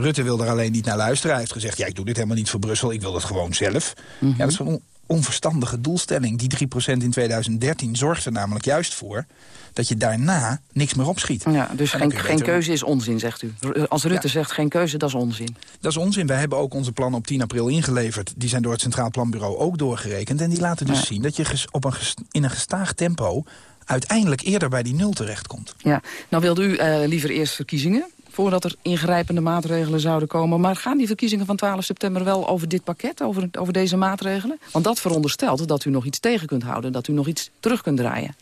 Rutte wil er alleen niet naar luisteren. Hij heeft gezegd, ja, ik doe dit helemaal niet voor Brussel, ik wil dat gewoon zelf. Ja, dat is een onverstandige doelstelling. Die 3% in 2013 zorgt er namelijk juist voor dat je daarna niks meer opschiet. Ja, dus geen, geen keuze is onzin, zegt u. Als Rutte zegt geen keuze, dat is onzin. Dat is onzin. Wij hebben ook onze plannen op 10 april ingeleverd. Die zijn door het Centraal Planbureau ook doorgerekend. En die laten dus zien dat je op een in een gestaag tempo uiteindelijk eerder bij die nul terechtkomt. Ja, nou wilde u uh, liever eerst verkiezingen voordat er ingrijpende maatregelen zouden komen. Maar gaan die verkiezingen van 12 september wel over dit pakket, over, over deze maatregelen? Want dat veronderstelt dat u nog iets tegen kunt houden, dat u nog iets terug kunt draaien.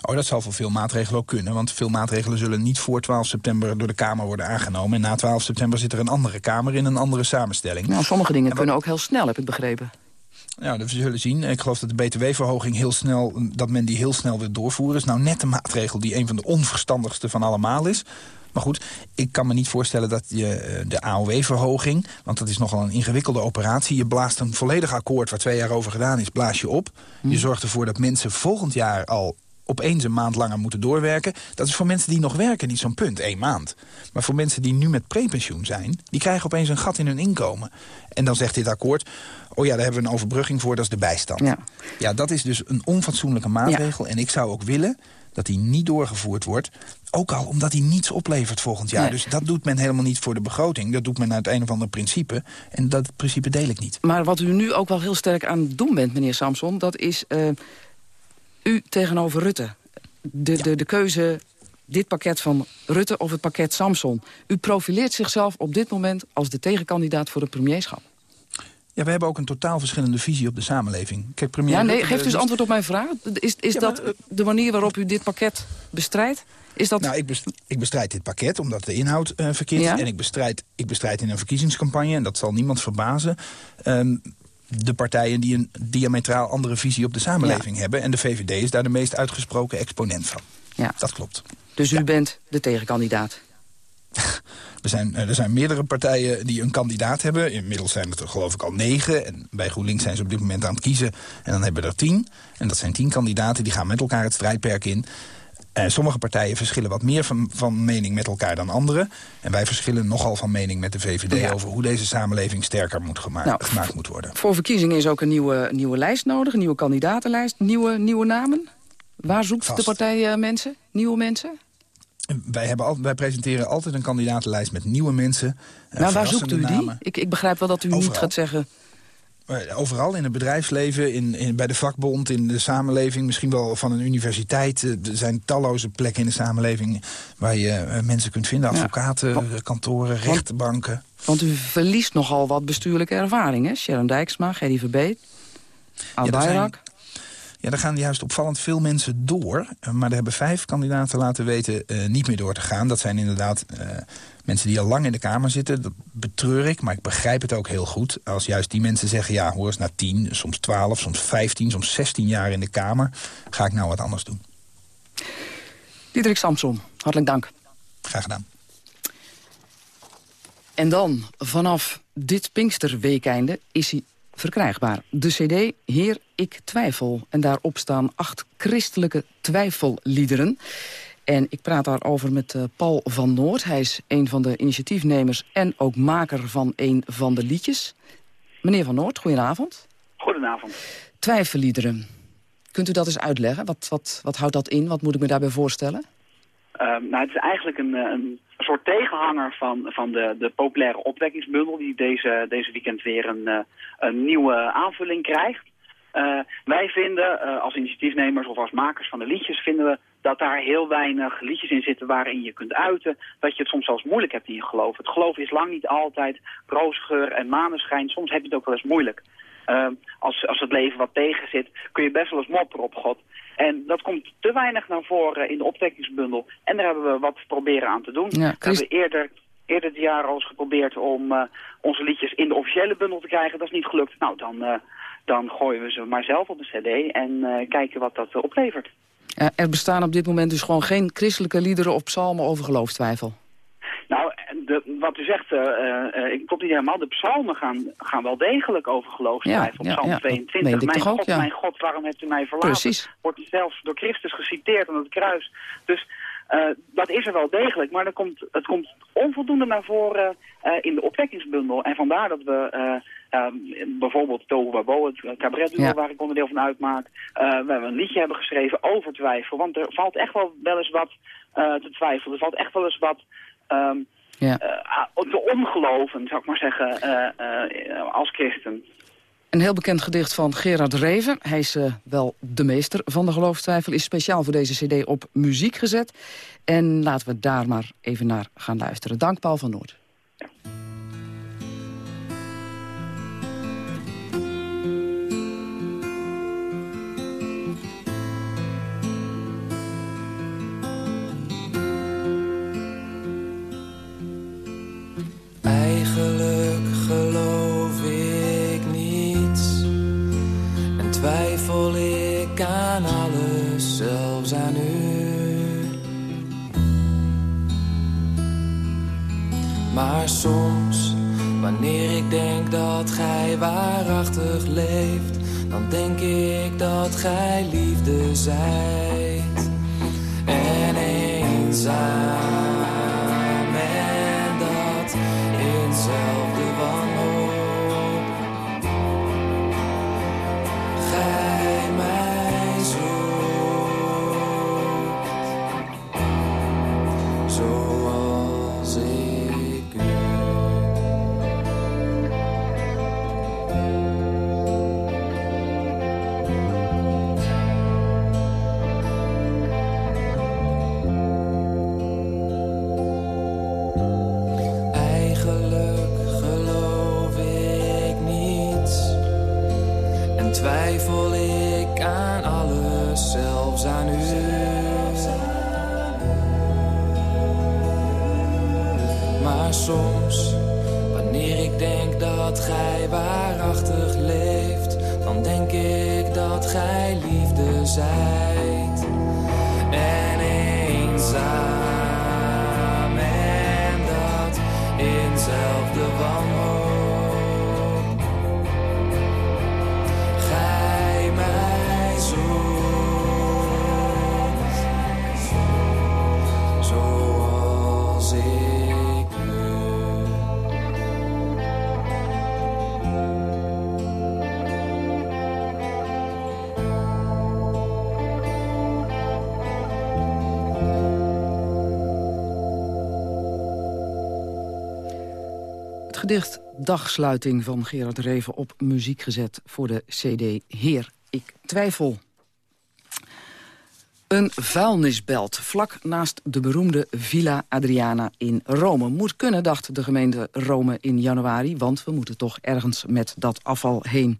Oh, dat zal voor veel maatregelen ook kunnen. Want veel maatregelen zullen niet voor 12 september door de Kamer worden aangenomen. En na 12 september zit er een andere Kamer in een andere samenstelling. Nou, sommige dingen kunnen ook heel snel, heb ik begrepen. Ja, dat we zullen zien. Ik geloof dat de btw-verhoging heel snel, dat men die heel snel wil doorvoeren. is nou net de maatregel die een van de onverstandigste van allemaal is. Maar goed, ik kan me niet voorstellen dat je eh, de AOW-verhoging... want dat is nogal een ingewikkelde operatie. Je blaast een volledig akkoord waar twee jaar over gedaan is, blaas je op. Je hmm. zorgt ervoor dat mensen volgend jaar al opeens een maand langer moeten doorwerken. Dat is voor mensen die nog werken niet zo'n punt, één maand. Maar voor mensen die nu met prepensioen zijn... die krijgen opeens een gat in hun inkomen. En dan zegt dit akkoord... oh ja, daar hebben we een overbrugging voor, dat is de bijstand. Ja, ja dat is dus een onfatsoenlijke maatregel. En ik zou ook willen dat die niet doorgevoerd wordt. Ook al omdat hij niets oplevert volgend jaar. Dus dat doet men helemaal niet voor de begroting. Dat doet men uit een of ander principe. En dat principe deel ik niet. Maar wat u nu ook wel heel sterk aan het doen bent, meneer Samson... dat is uh, u tegenover Rutte. De, de, de keuze dit pakket van Rutte of het pakket Samson. U profileert zichzelf op dit moment als de tegenkandidaat voor het premierschap. Ja, we hebben ook een totaal verschillende visie op de samenleving. Kijk, premier ja, nee, geef dus antwoord op mijn vraag. Is, is dat de manier waarop u dit pakket bestrijdt? Is dat... Nou, ik, bestrijd, ik bestrijd dit pakket omdat de inhoud uh, verkeerd is. En ik bestrijd, ik bestrijd in een verkiezingscampagne, en dat zal niemand verbazen... Um, de partijen die een diametraal andere visie op de samenleving hebben. En de VVD is daar de meest uitgesproken exponent van. Ja. Dat klopt. Dus u bent de tegenkandidaat? *laughs* Er zijn, eh, er zijn meerdere partijen die een kandidaat hebben. Inmiddels zijn het er geloof ik al negen. En bij GroenLinks zijn ze op dit moment aan het kiezen. En dan hebben we er tien. En dat zijn tien kandidaten, die gaan met elkaar het strijdperk in. En sommige partijen verschillen wat meer van, van mening met elkaar dan andere. En wij verschillen nogal van mening met de VVD... over hoe deze samenleving sterker moet gemaakt, nou, gemaakt moet worden. Voor verkiezingen is ook een nieuwe, nieuwe lijst nodig, een nieuwe kandidatenlijst. Nieuwe, nieuwe namen? Waar zoekt de partij uh, mensen? Nieuwe mensen? Wij, hebben al, wij presenteren altijd een kandidatenlijst met nieuwe mensen. Maar nou, waar zoekt u die? Ik, ik begrijp wel dat u niet gaat zeggen... Eh, overal in het bedrijfsleven, in, in, bij de vakbond, in de samenleving... misschien wel van een universiteit. Eh, er zijn talloze plekken in de samenleving... waar je eh, mensen kunt vinden. Advocaten, kantoren, rechtbanken. Want u verliest nogal wat bestuurlijke ervaring, hè? Sharon Dijksma, Gerry Verbeet, Al ja, Ja, daar gaan juist opvallend veel mensen door. Eh, maar er hebben vijf kandidaten laten weten uh, niet meer door te gaan. Dat zijn inderdaad uh, mensen die al lang in de Kamer zitten. Dat betreur ik, maar ik begrijp het ook heel goed. Als juist die mensen zeggen, ja, hoor eens, na tien, soms twaalf, soms vijftien, soms zestien jaar in de Kamer... ga ik nou wat anders doen. Diederik Samson, hartelijk dank. Graag gedaan. En dan, vanaf dit Pinksterweekeinde is hij verkrijgbaar. De cd Heer, ik twijfel. En daarop staan acht christelijke twijfelliederen. En ik praat daarover met uh, Paul van Noord. Hij is een van de initiatiefnemers en ook maker van een van de liedjes. Meneer van Noord, goedenavond. Goedenavond. Twijfelliederen. Kunt u dat eens uitleggen? Wat, wat, wat houdt dat in? Wat moet ik me daarbij voorstellen? Uh, nou, het is eigenlijk een, eh, een soort tegenhanger van, van de, de populaire opwekkingsbundel... die deze, deze weekend weer een, uh, een nieuwe aanvulling krijgt. Uh, wij vinden, uh, als initiatiefnemers of als makers van de liedjes... vinden we dat daar heel weinig liedjes in zitten waarin je kunt uiten... dat je het soms zelfs moeilijk hebt in je geloof. Het geloof is lang niet altijd roosgeur en maneschijn. Soms heb je het ook wel eens moeilijk. Als, als het leven wat tegen zit, kun je best wel eens mopperen op God. En dat komt te weinig naar voren in de opwekkingsbundel. En daar hebben we wat proberen aan te doen. Ja, we hebben eerder, eerder dit jaar al eens geprobeerd om uh, onze liedjes in de officiële bundel te krijgen. Dat is niet gelukt. Nou, dan, uh, dan gooien we ze maar zelf op de cd en uh, kijken wat dat oplevert. er bestaan op dit moment dus gewoon geen christelijke liederen of psalmen over geloofstwijfel? Nou, de, wat u zegt, uh, uh, ik klopt niet helemaal. De psalmen gaan, gaan wel degelijk over geloofstwijfel. Ja, Psalm ja, 22. Mijn God, mijn God, waarom hebt u mij verlaten? Precies. Wordt zelfs door Christus geciteerd aan het kruis. Dus uh, dat is er wel degelijk. Maar er komt, het komt onvoldoende naar voren in de opwekkingsbundel. En vandaar dat we bijvoorbeeld Tohu Wabo, het cabaretduo Ja. waar ik onderdeel van uitmaak... we hebben een liedje hebben geschreven over twijfel. Want er valt echt wel, wel eens wat te twijfelen. Er valt echt wel eens wat... Um, Ja. uh, te ongeloven, zou ik maar zeggen, uh, uh, als christen. Een heel bekend gedicht van Gerard Reven. Hij is uh, wel de meester van de geloofstwijfel. Is speciaal voor deze cd op muziek gezet. En laten we daar maar even naar gaan luisteren. Dank Paul van Noord. Maar soms, wanneer ik denk dat gij waarachtig leeft, dan denk ik dat gij liefde zijt en eenzaam. Gedicht Dagsluiting van Gerard Reven op muziek gezet voor de cd Heer, ik twijfel. Een vuilnisbelt vlak naast de beroemde Villa Adriana in Rome. Moet kunnen, dacht de gemeente Rome in januari... want we moeten toch ergens met dat afval heen.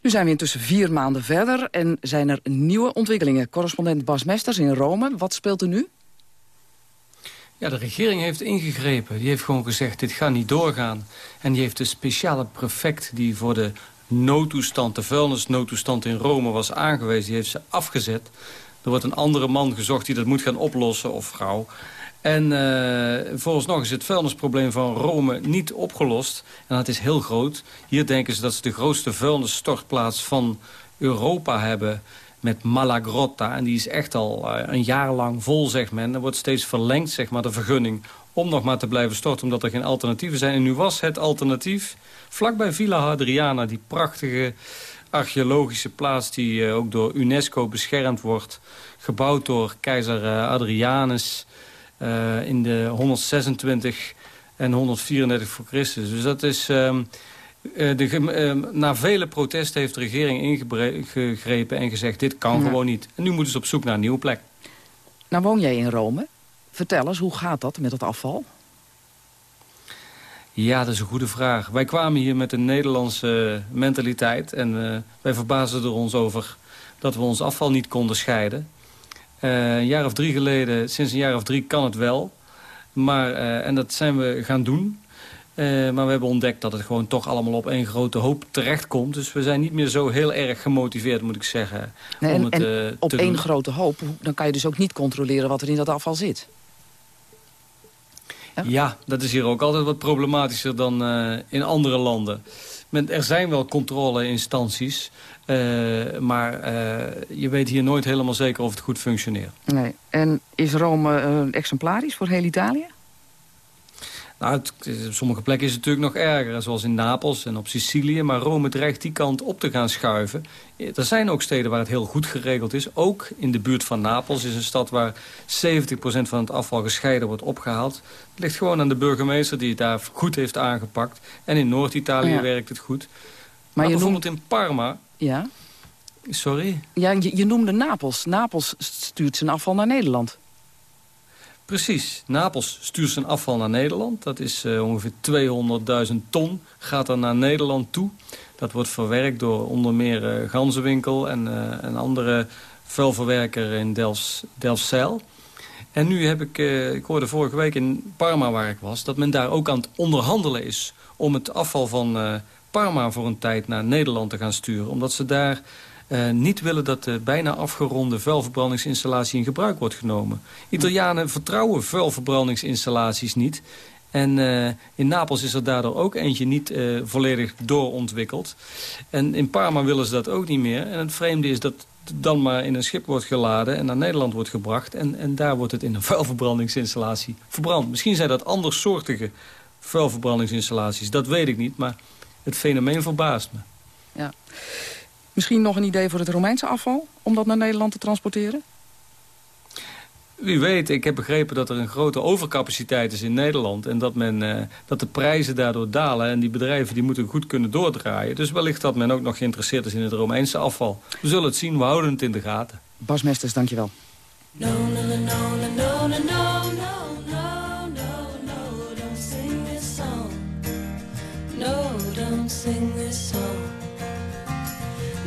Nu zijn we intussen vier maanden verder en zijn er nieuwe ontwikkelingen. Correspondent Bas Mesters in Rome, wat speelt er nu? Ja, de regering heeft ingegrepen. Die heeft gewoon gezegd, dit gaat niet doorgaan. En die heeft de speciale prefect die voor de noodtoestand, de vuilnisnoodtoestand in Rome was aangewezen, die heeft ze afgezet. Er wordt een andere man gezocht die dat moet gaan oplossen, of vrouw. En uh, vooralsnog is het vuilnisprobleem van Rome niet opgelost. En dat is heel groot. Hier denken ze dat ze de grootste vuilnisstortplaats van Europa hebben met Malagrotta. En die is echt al uh, een jaar lang vol, zegt men. Er wordt steeds verlengd, zeg maar, de vergunning om nog maar te blijven storten... omdat er geen alternatieven zijn. En nu was het alternatief vlakbij Villa Hadriana... die prachtige archeologische plaats die uh, ook door UNESCO beschermd wordt. Gebouwd door keizer uh, Adrianus in de 126 en 134 voor Christus. Dus dat is... Um, de, na vele protesten heeft de regering ingegrepen en gezegd... dit kan gewoon niet. En nu moeten ze op zoek naar een nieuwe plek. Nou woon jij in Rome. Vertel eens, hoe gaat dat met het afval? Ja, dat is een goede vraag. Wij kwamen hier met een Nederlandse mentaliteit... en uh, wij verbaasden er ons over dat we ons afval niet konden scheiden. Uh, een jaar of drie geleden, sinds een jaar of drie kan het wel. Maar, uh, en dat zijn we gaan doen. Maar we hebben ontdekt dat het gewoon toch allemaal op één grote hoop terechtkomt. Dus we zijn niet meer zo heel erg gemotiveerd, moet ik zeggen. Nee, om en, het, en op één grote hoop, dan kan je dus ook niet controleren wat er in dat afval zit. Ja, dat is hier ook altijd wat problematischer dan uh, in andere landen. Men, er zijn wel controleinstanties, uh, maar uh, je weet hier nooit helemaal zeker of het goed functioneert. Nee. En is Rome exemplarisch voor heel Italië? Nou, het, op sommige plekken is het natuurlijk nog erger, zoals in Napels en op Sicilië. Maar Rome dreigt die kant op te gaan schuiven. Er zijn ook steden waar het heel goed geregeld is. Ook in de buurt van Napels is een stad waar 70% van het afval gescheiden wordt opgehaald. Het ligt gewoon aan de burgemeester die het daar goed heeft aangepakt. En in Noord-Italië ja. werkt het goed. Maar, maar bijvoorbeeld noemt... in Parma... Ja? Sorry? Ja, je, je noemde Napels. Napels stuurt zijn afval naar Nederland. Precies. Napels stuurt zijn afval naar Nederland. Dat is uh, ongeveer 200.000 ton. Gaat dan naar Nederland toe. Dat wordt verwerkt door onder meer uh, Ganzenwinkel en uh, een andere vuilverwerker in Delfs, Delfzijl. En nu heb ik, ik hoorde vorige week in Parma waar ik was... dat men daar ook aan het onderhandelen is om het afval van Parma voor een tijd naar Nederland te gaan sturen. Omdat ze daar uh, niet willen dat de bijna afgeronde vuilverbrandingsinstallatie in gebruik wordt genomen. Italianen vertrouwen vuilverbrandingsinstallaties niet. En uh, in Napels is er daardoor ook eentje niet uh, volledig doorontwikkeld. En in Parma willen ze dat ook niet meer. En het vreemde is dat dan maar in een schip wordt geladen en naar Nederland wordt gebracht. En, en daar wordt het in een *laughs* vuilverbrandingsinstallatie verbrand. Misschien zijn dat andersoortige vuilverbrandingsinstallaties. Dat weet ik niet, maar het fenomeen verbaast me. Ja. Misschien nog een idee voor het Romeinse afval... om dat naar Nederland te transporteren? Wie weet, ik heb begrepen dat er een grote overcapaciteit is in Nederland... en dat, men, uh, dat de prijzen daardoor dalen en die bedrijven die moeten goed kunnen doordraaien. Dus wellicht dat men ook nog geïnteresseerd is in het Romeinse afval. We zullen het zien, we houden het in de gaten. Bas Mesters, dankjewel. No, no, no, no, no, no, no, don't sing this song.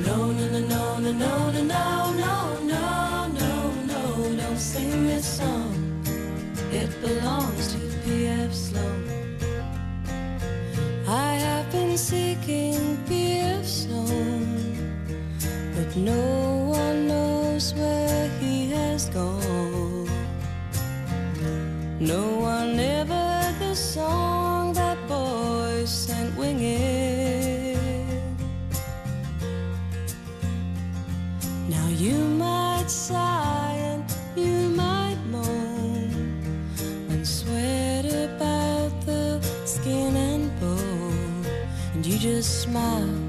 No, no, no, no, no, no, no, no, no, no, no, don't sing this song. It belongs to P.F. Sloan. I have been seeking P.F. Sloan, but no smile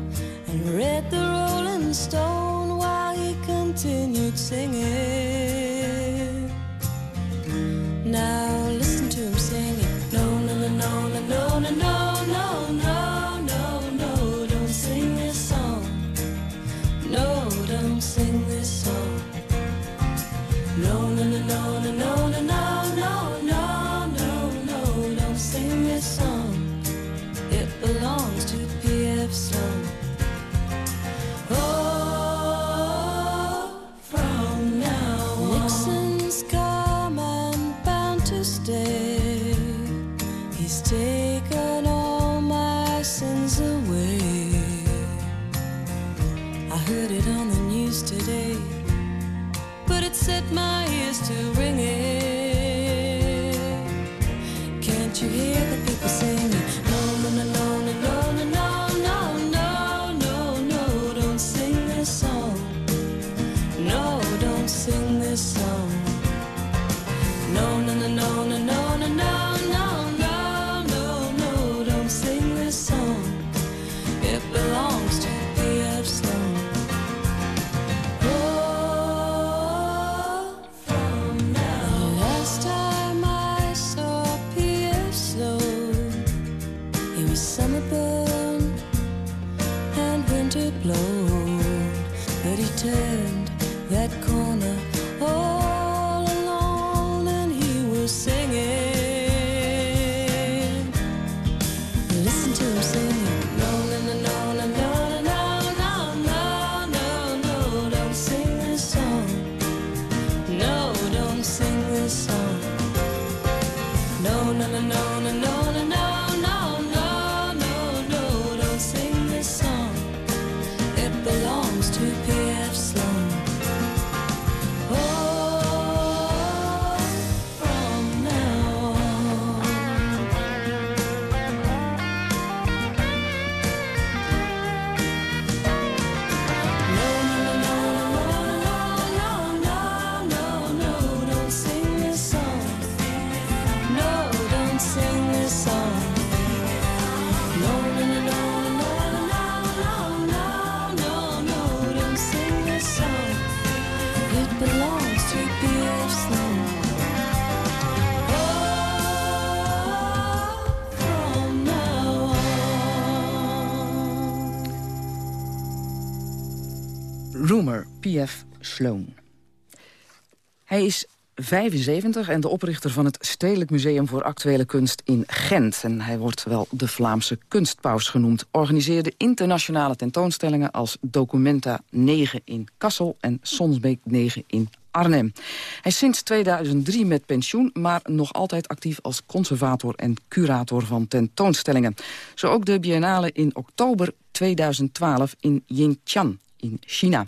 Hij is 75 en de oprichter van het Stedelijk Museum voor Actuele Kunst in Gent. En hij wordt wel de Vlaamse kunstpaus genoemd. Organiseerde internationale tentoonstellingen als Documenta 9 in Kassel en Sonsbeek 9 in Arnhem. Hij is sinds 2003 met pensioen, maar nog altijd actief als conservator en curator van tentoonstellingen. Zo ook de biennale in oktober 2012 in Yinchuan in China.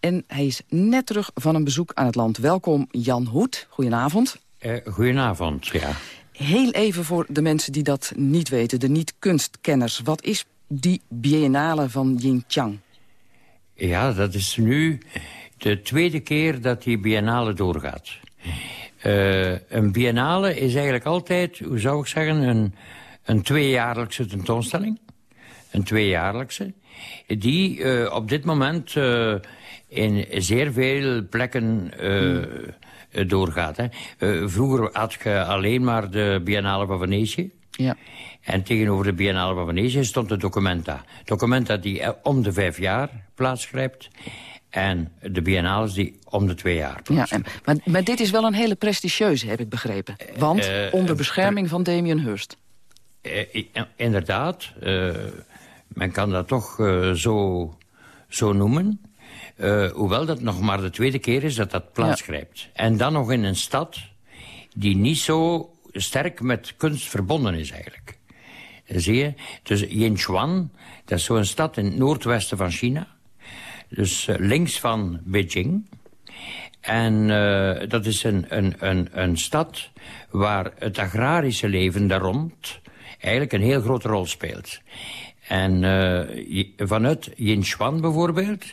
En hij is net terug van een bezoek aan het land. Welkom Jan Hoed, goedenavond. Eh, goedenavond, ja. Heel even voor de mensen die dat niet weten, de niet-kunstkenners. Wat is die biennale van Yinchuan? Ja, dat is nu de tweede keer dat die biennale doorgaat. Eh, een biennale is eigenlijk altijd, hoe zou ik zeggen, een, een tweejaarlijkse tentoonstelling. Een tweejaarlijkse. Die eh, op dit moment eh, in zeer veel plekken eh, doorgaat. Hè. Vroeger had je alleen maar de Biennale van Venetië. Ja. En tegenover de Biennale van Venetië stond de Documenta. Documenta die om de vijf jaar plaatsgrijpt. En de biennales die om de twee jaar Ja, en, maar, maar dit is wel een hele prestigieuze, heb ik begrepen. Want onder bescherming van Damien Hirst. Inderdaad, men kan dat toch eh, zo, zo noemen. Eh, hoewel dat nog maar de tweede keer is dat dat plaatsgrijpt. En dan nog in een stad die niet zo sterk met kunst verbonden is eigenlijk. Eh, Zie je? Dus Yinchuan, dat is zo'n stad in het noordwesten van China. Dus links van Beijing. En dat is een, een, een, een stad waar het agrarische leven daar rond eigenlijk een heel grote rol speelt. En je- vanuit Yinchuan bijvoorbeeld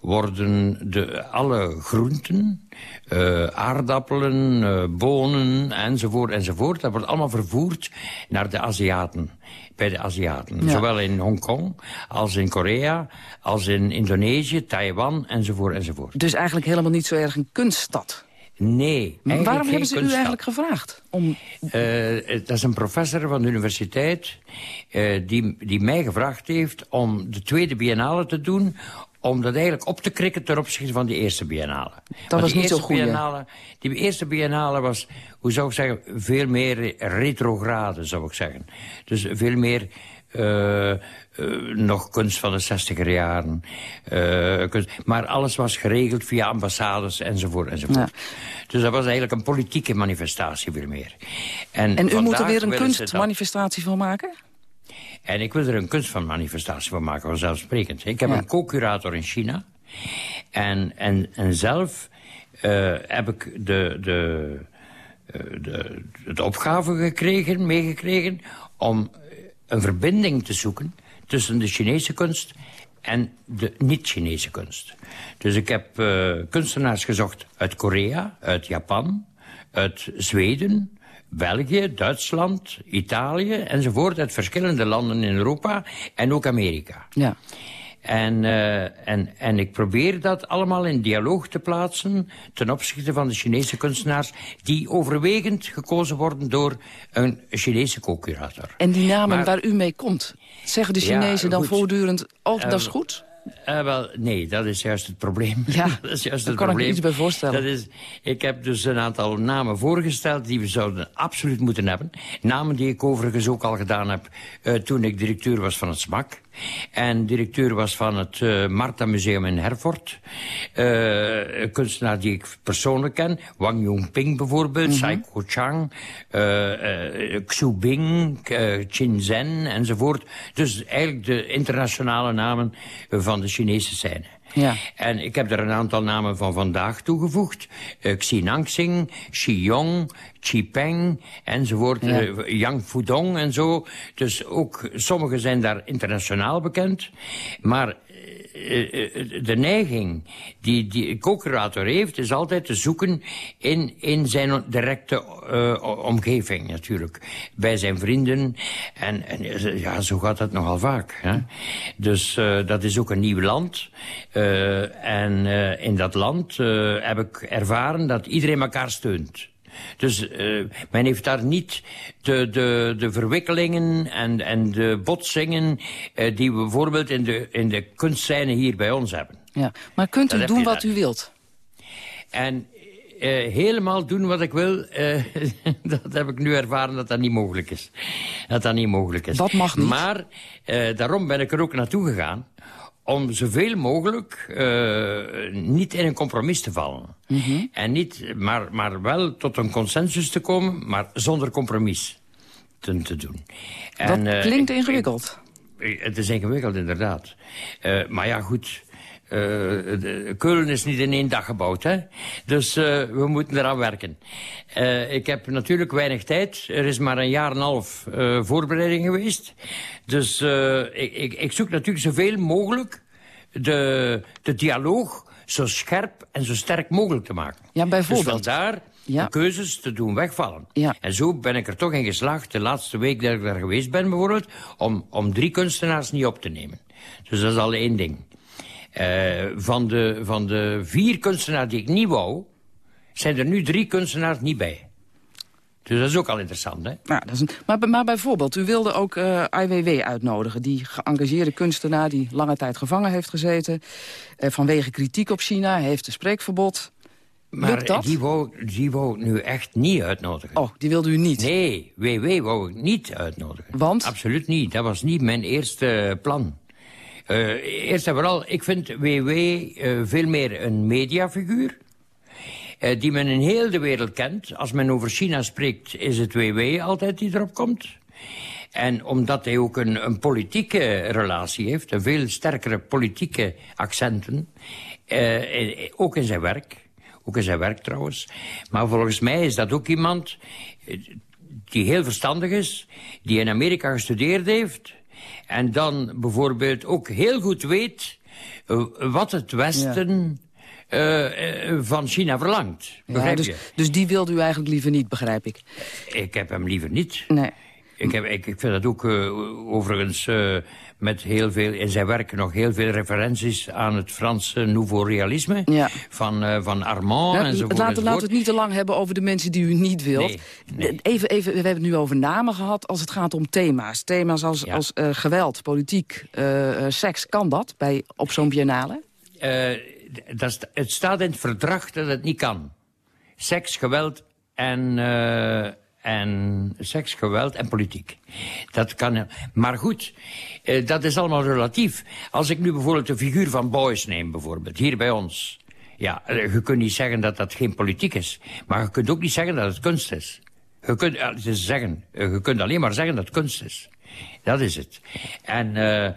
worden de, alle groenten, eh, aardappelen, eh, bonen enzovoort enzovoort, dat wordt allemaal vervoerd naar de Aziaten, bij de Aziaten. Ja. Zowel in Hongkong als in Korea, als in Indonesië, Taiwan enzovoort enzovoort. Dus eigenlijk helemaal niet zo erg een kunststad. Nee. Waarom hebben ze u eigenlijk gevraagd? Om... Eh, dat is een professor van de universiteit eh, die, die mij gevraagd heeft om de tweede biennale te doen om dat eigenlijk op te krikken ten opzichte van die eerste biennale. Dat was niet zo goed, biennale, Die eerste biennale was, hoe zou ik zeggen, veel meer retrograde, zou ik zeggen. Dus veel meer eh, eh, nog kunst van de zestiger jaren. Eh, kunst, maar alles was geregeld via ambassades enzovoort enzovoort. Dus dat was eigenlijk een politieke manifestatie veel meer. En, En u moet er weer een kunstmanifestatie van maken? En ik wil er een kunstmanifestatie van maken, vanzelfsprekend. Ik heb Ja. een co-curator in China. En, en, en zelf eh, heb ik de, de, de, de opgave gekregen, meegekregen... om een verbinding te zoeken tussen de Chinese kunst en de niet-Chinese kunst. Dus ik heb eh, kunstenaars gezocht uit Korea, uit Japan, uit Zweden... België, Duitsland, Italië enzovoort... uit verschillende landen in Europa en ook Amerika. Ja. En, uh, en, en ik probeer dat allemaal in dialoog te plaatsen... ten opzichte van de Chinese kunstenaars... die overwegend gekozen worden door een Chinese co-curator. En die namen Maar- waar u mee komt, zeggen de Ja, Chinezen dan voortdurend... oh, dat is Eh, goed? Wel, nee, dat is juist het probleem. Ja, *laughs* dat is juist het kan ik me iets bij voorstellen. Dat is, ik heb dus een aantal namen voorgesteld die we zouden absoluut moeten hebben. Namen die ik overigens ook al gedaan heb eh, toen ik directeur was van het SMAK. En directeur was van het eh, Marta Museum in Herford. Een kunstenaar die ik persoonlijk ken. Wang Yongping bijvoorbeeld, Mhm. Sai Ko-chang, eh, eh, Xu Bing, Qin Zhen enzovoort. Dus eigenlijk de internationale namen van de Chinese scène. Ja. En ik heb er een aantal namen van vandaag toegevoegd. Uh, Xi Nangsing, Xi Yong, Xi Peng enzovoort. Ja. eh, Yang Fudong en zo. Dus ook sommigen zijn daar internationaal bekend. Maar eh, eh, de neiging die die co-curator heeft... is altijd te zoeken in, in zijn directe eh, omgeving natuurlijk. Bij zijn vrienden. En, en eh, ja, zo gaat dat nogal vaak. Hè? Dus eh, dat is ook een nieuw land. Eh, en eh, in dat land eh, heb ik ervaren dat iedereen elkaar steunt. Dus eh, men heeft daar niet de, de, de verwikkelingen en, en de botsingen... eh, die we bijvoorbeeld in de, in de kunstscène hier bij ons hebben. Ja. Maar kunt Dat u doen wat daar. u wilt? En eh, helemaal doen wat ik wil, *laughs* dat heb ik nu ervaren dat dat niet mogelijk is. Dat dat niet mogelijk is. Wat mag niet? Maar daarom ben ik er ook naartoe gegaan om zoveel mogelijk eh, niet in een compromis te vallen. Mhm. En niet, maar, maar wel tot een consensus te komen, maar zonder compromis te, te doen. Dat En, eh, klinkt ik- ingewikkeld. het is ingewikkeld, inderdaad. Eh, maar ja, goed. Eh, de- Keulen is niet in één dag gebouwd, hè. Dus eh, we moeten eraan werken. Eh, ik heb natuurlijk weinig tijd. Er is maar een jaar en een half voorbereiding geweest. Dus ik, ik, ik zoek natuurlijk zoveel mogelijk de, de dialoog zo scherp en zo sterk mogelijk te maken. Ja, bijvoorbeeld. Dus vandaar Ja. keuzes te doen wegvallen. Ja. En zo ben ik er toch in geslaagd, de laatste week dat ik daar geweest ben bijvoorbeeld, om, om drie kunstenaars niet op te nemen. Dus dat is al één ding. Eh, van, de, van de vier kunstenaars die ik niet wou, zijn er nu drie kunstenaars niet bij. Dus dat is ook al interessant, hè? Nou, dat is een, maar, maar bijvoorbeeld, u wilde ook eh IWW uitnodigen. Die geëngageerde kunstenaar die lange tijd gevangen heeft gezeten. eh, vanwege kritiek op China, heeft een spreekverbod. Maar Lukt dat? Die, wou, die wou ik nu echt niet uitnodigen. Oh, die wilde u niet? Nee, WW wou ik niet uitnodigen. Want? Absoluut niet. Dat was niet mijn eerste plan. Eh, eerst en vooral, ik vind WW eh, veel meer een mediafiguur. eh, die men in heel de wereld kent. Als men over China spreekt, is het WW altijd die erop komt. En omdat hij ook een, een politieke relatie heeft... een veel sterkere politieke accenten... ook in zijn werk... Ook in zijn werk trouwens. Maar volgens mij is dat ook iemand die heel verstandig is, die in Amerika gestudeerd heeft... en dan bijvoorbeeld ook heel goed weet eh, wat het Westen eh, eh, van China verlangt. Ja, dus, dus die wilde u eigenlijk liever niet, begrijp ik. Ik heb hem liever niet. Nee. Ik, heb, ik, ik vind dat ook eh, overigens eh, met heel veel, in zijn werk nog heel veel referenties aan het Franse nouveau realisme. Ja. Van, eh, van Armand enzovoort. laten, laten we het niet te lang hebben over de mensen die u niet wilt. Nee, Even, even, we hebben het nu over namen gehad als het gaat om thema's. Thema's als, als geweld, politiek, seks. Kan dat bij, op zo'n biennale? Dat is- het staat in het verdrag dat het niet kan. Seks, geweld en, en seks, geweld en politiek. Dat kan. Maar goed, eh, dat is allemaal relatief. Als ik nu bijvoorbeeld de figuur van Boys neem, bijvoorbeeld, hier bij ons. Ja, eh, je kunt niet zeggen dat dat geen politiek is. Maar je kunt ook niet zeggen dat het kunst is. Je kunt, eh, het is zeggen, eh, je kunt alleen maar zeggen dat het kunst is. Dat is het. En, eh,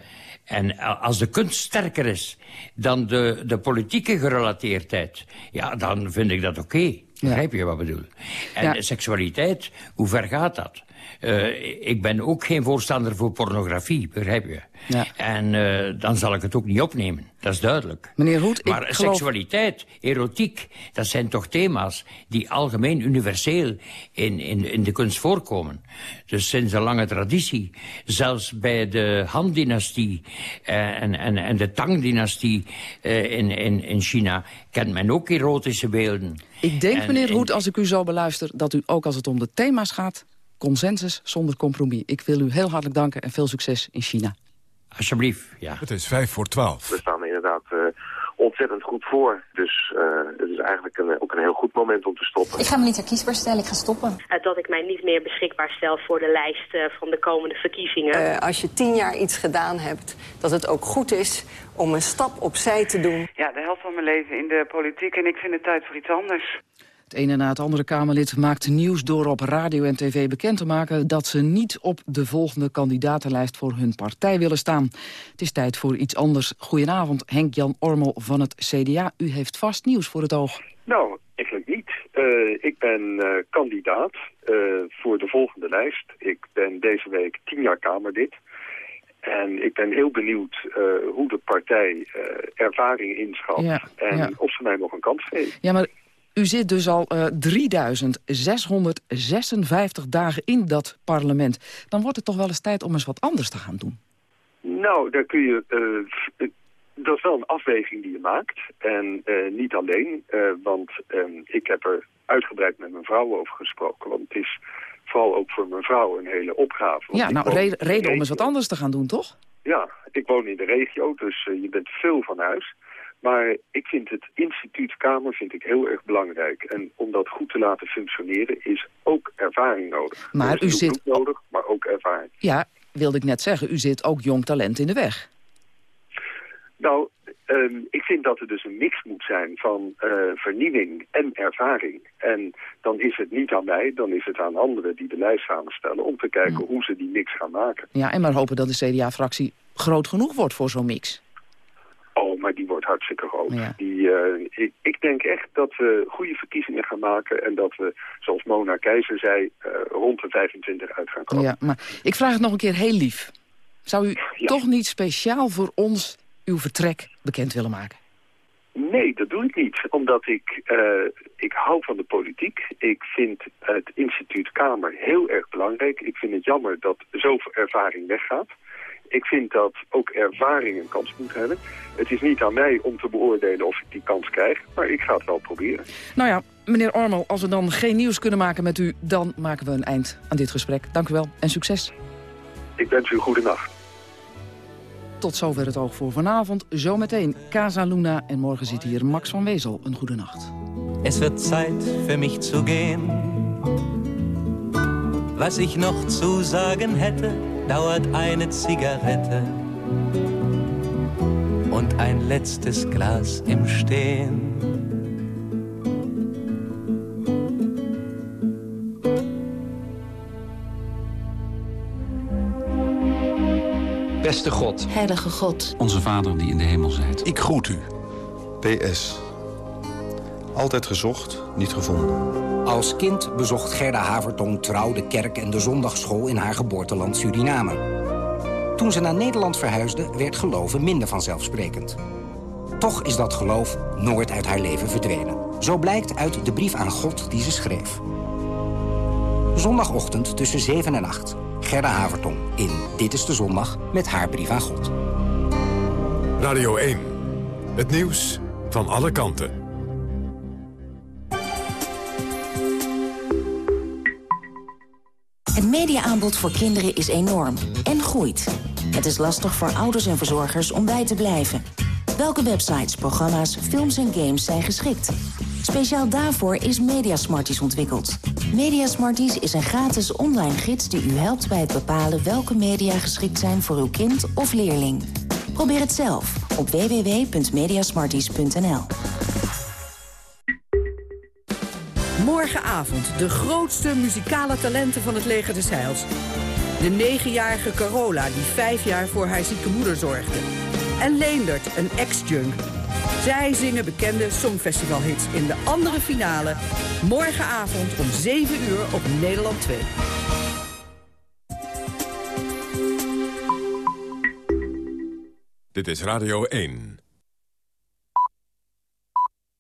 en als de kunst sterker is dan de, de politieke gerelateerdheid... ja, dan vind ik dat oké. Begrijp je wat ik bedoel? En seksualiteit, hoe ver gaat dat? Eh, ik ben ook geen voorstander voor pornografie, begrijp je? Ja. En eh, dan zal ik het ook niet opnemen, dat is duidelijk. Meneer Hoed, ik Maar geloof- seksualiteit, erotiek, dat zijn toch thema's... die algemeen universeel in, in, in de kunst voorkomen. Dus sinds een lange traditie. Zelfs bij de Han-dynastie eh, en, en, en de Tang-dynastie in, in, in China... kent men ook erotische beelden. Ik denk, En- meneer en- Hoed, als ik u zo beluister... dat u ook als het om de thema's gaat, consensus zonder compromis. Ik wil u heel hartelijk danken en veel succes in China. Alsjeblieft, ja. Het is vijf voor twaalf. We staan er inderdaad eh, ontzettend goed voor. Dus eh, het is eigenlijk een, ook een heel goed moment om te stoppen. Ik ga me niet herkiesbaar stellen, ik ga stoppen. Eh, dat ik mij niet meer beschikbaar stel voor de lijst eh, van de komende verkiezingen. Eh, als je tien jaar iets gedaan hebt, dat het ook goed is om een stap opzij te doen. Ja, de helft van mijn leven in de politiek en ik vind het tijd voor iets anders. Het ene na het andere Kamerlid maakt nieuws door op radio en tv bekend te maken... dat ze niet op de volgende kandidatenlijst voor hun partij willen staan. Het is tijd voor iets anders. Goedenavond, Henk-Jan Ormel van het CDA. U heeft vast nieuws voor het oog. Nou, eigenlijk niet. Eh, ik ben eh, kandidaat eh, voor de volgende lijst. Ik ben deze week tien jaar Kamerlid. En ik ben heel benieuwd eh, hoe de partij eh, ervaring inschat. Ja, en ja. of ze mij nog een kans geven. Ja, maar u zit dus al eh 3656 dagen in dat parlement. Dan wordt het toch wel eens tijd om eens wat anders te gaan doen. Nou, daar kun je... eh, dat is wel een afweging die je maakt. En eh, niet alleen, eh, want eh, ik heb er uitgebreid met mijn vrouw over gesproken. Want het is vooral ook voor mijn vrouw een hele opgave. Ja, nou, re- reden om eens wat anders te gaan doen, toch? Ja, ik woon in de regio, dus eh, je bent veel van huis. Maar ik vind het instituutkamer vind ik heel erg belangrijk. En om dat goed te laten functioneren is ook ervaring nodig. Maar u zit- nodig, maar ook ervaring. Ja, wilde ik net zeggen, u zit ook jong talent in de weg. Nou, ehm, ik vind dat er dus een mix moet zijn van eh, vernieuwing en ervaring. En dan is het niet aan mij, dan is het aan anderen die de lijst samenstellen... om te kijken hoe ze die mix gaan maken. Ja, en maar hopen dat de CDA-fractie groot genoeg wordt voor zo'n mix. Oh, maar die wordt hartstikke groot. Ja. Die, eh, ik, ik denk echt dat we goede verkiezingen gaan maken... en dat we, zoals Mona Keizer zei, eh, rond de 25 uit gaan komen. Ja, maar ik vraag het nog een keer heel lief. Zou u toch niet speciaal voor ons uw vertrek bekend willen maken? Nee, dat doe ik niet. Omdat ik, eh, ik hou van de politiek. Ik vind het instituut Kamer heel erg belangrijk. Ik vind het jammer dat zoveel ervaring weggaat. Ik vind dat ook ervaring een kans moet hebben. Het is niet aan mij om te beoordelen of ik die kans krijg, maar ik ga het wel proberen. Nou ja, meneer Ormel, als we dan geen nieuws kunnen maken met u... dan maken we een eind aan dit gesprek. Dank u wel en succes. Ik wens u een goede nacht. Tot zover het oog voor vanavond. Zometeen Casa Luna en morgen zit hier Max van Wezel. Een goede nacht. Es wird Zeit für mich zu gehen. Was ich noch zu sagen hätte, dauert eine Zigarette und ein letztes Glas im Stehen. Beste God, Heilige God, onze Vader die in de hemel zijt. Ik groet u. PS. Altijd gezocht, niet gevonden. Als kind bezocht Gerda Havertong trouw de kerk en de zondagschool in haar geboorteland Suriname. Toen ze naar Nederland verhuisde, werd geloven minder vanzelfsprekend. Toch is dat geloof nooit uit haar leven verdwenen. Zo blijkt uit de brief aan God die ze schreef. Zondagochtend tussen 7 en 8. Gerda Havertong in Dit is de Zondag met haar brief aan God. Radio 1. Het nieuws van alle kanten. Het mediaaanbod voor kinderen is enorm en groeit. Het is lastig voor ouders en verzorgers om bij te blijven. Welke websites, programma's, films en games zijn geschikt? Speciaal daarvoor is Mediasmarties ontwikkeld. Mediasmarties is een gratis online gids die u helpt bij het bepalen welke media geschikt zijn voor uw kind of leerling. Probeer het zelf op www.mediasmarties.nl. Morgenavond de grootste muzikale talenten van het leger des Heils. De negenjarige Carola die vijf jaar voor haar zieke moeder zorgde. En Leendert, een ex-junk. Zij zingen bekende songfestivalhits in de andere finale. Morgenavond om 7 uur op Nederland 2. Dit is Radio 1.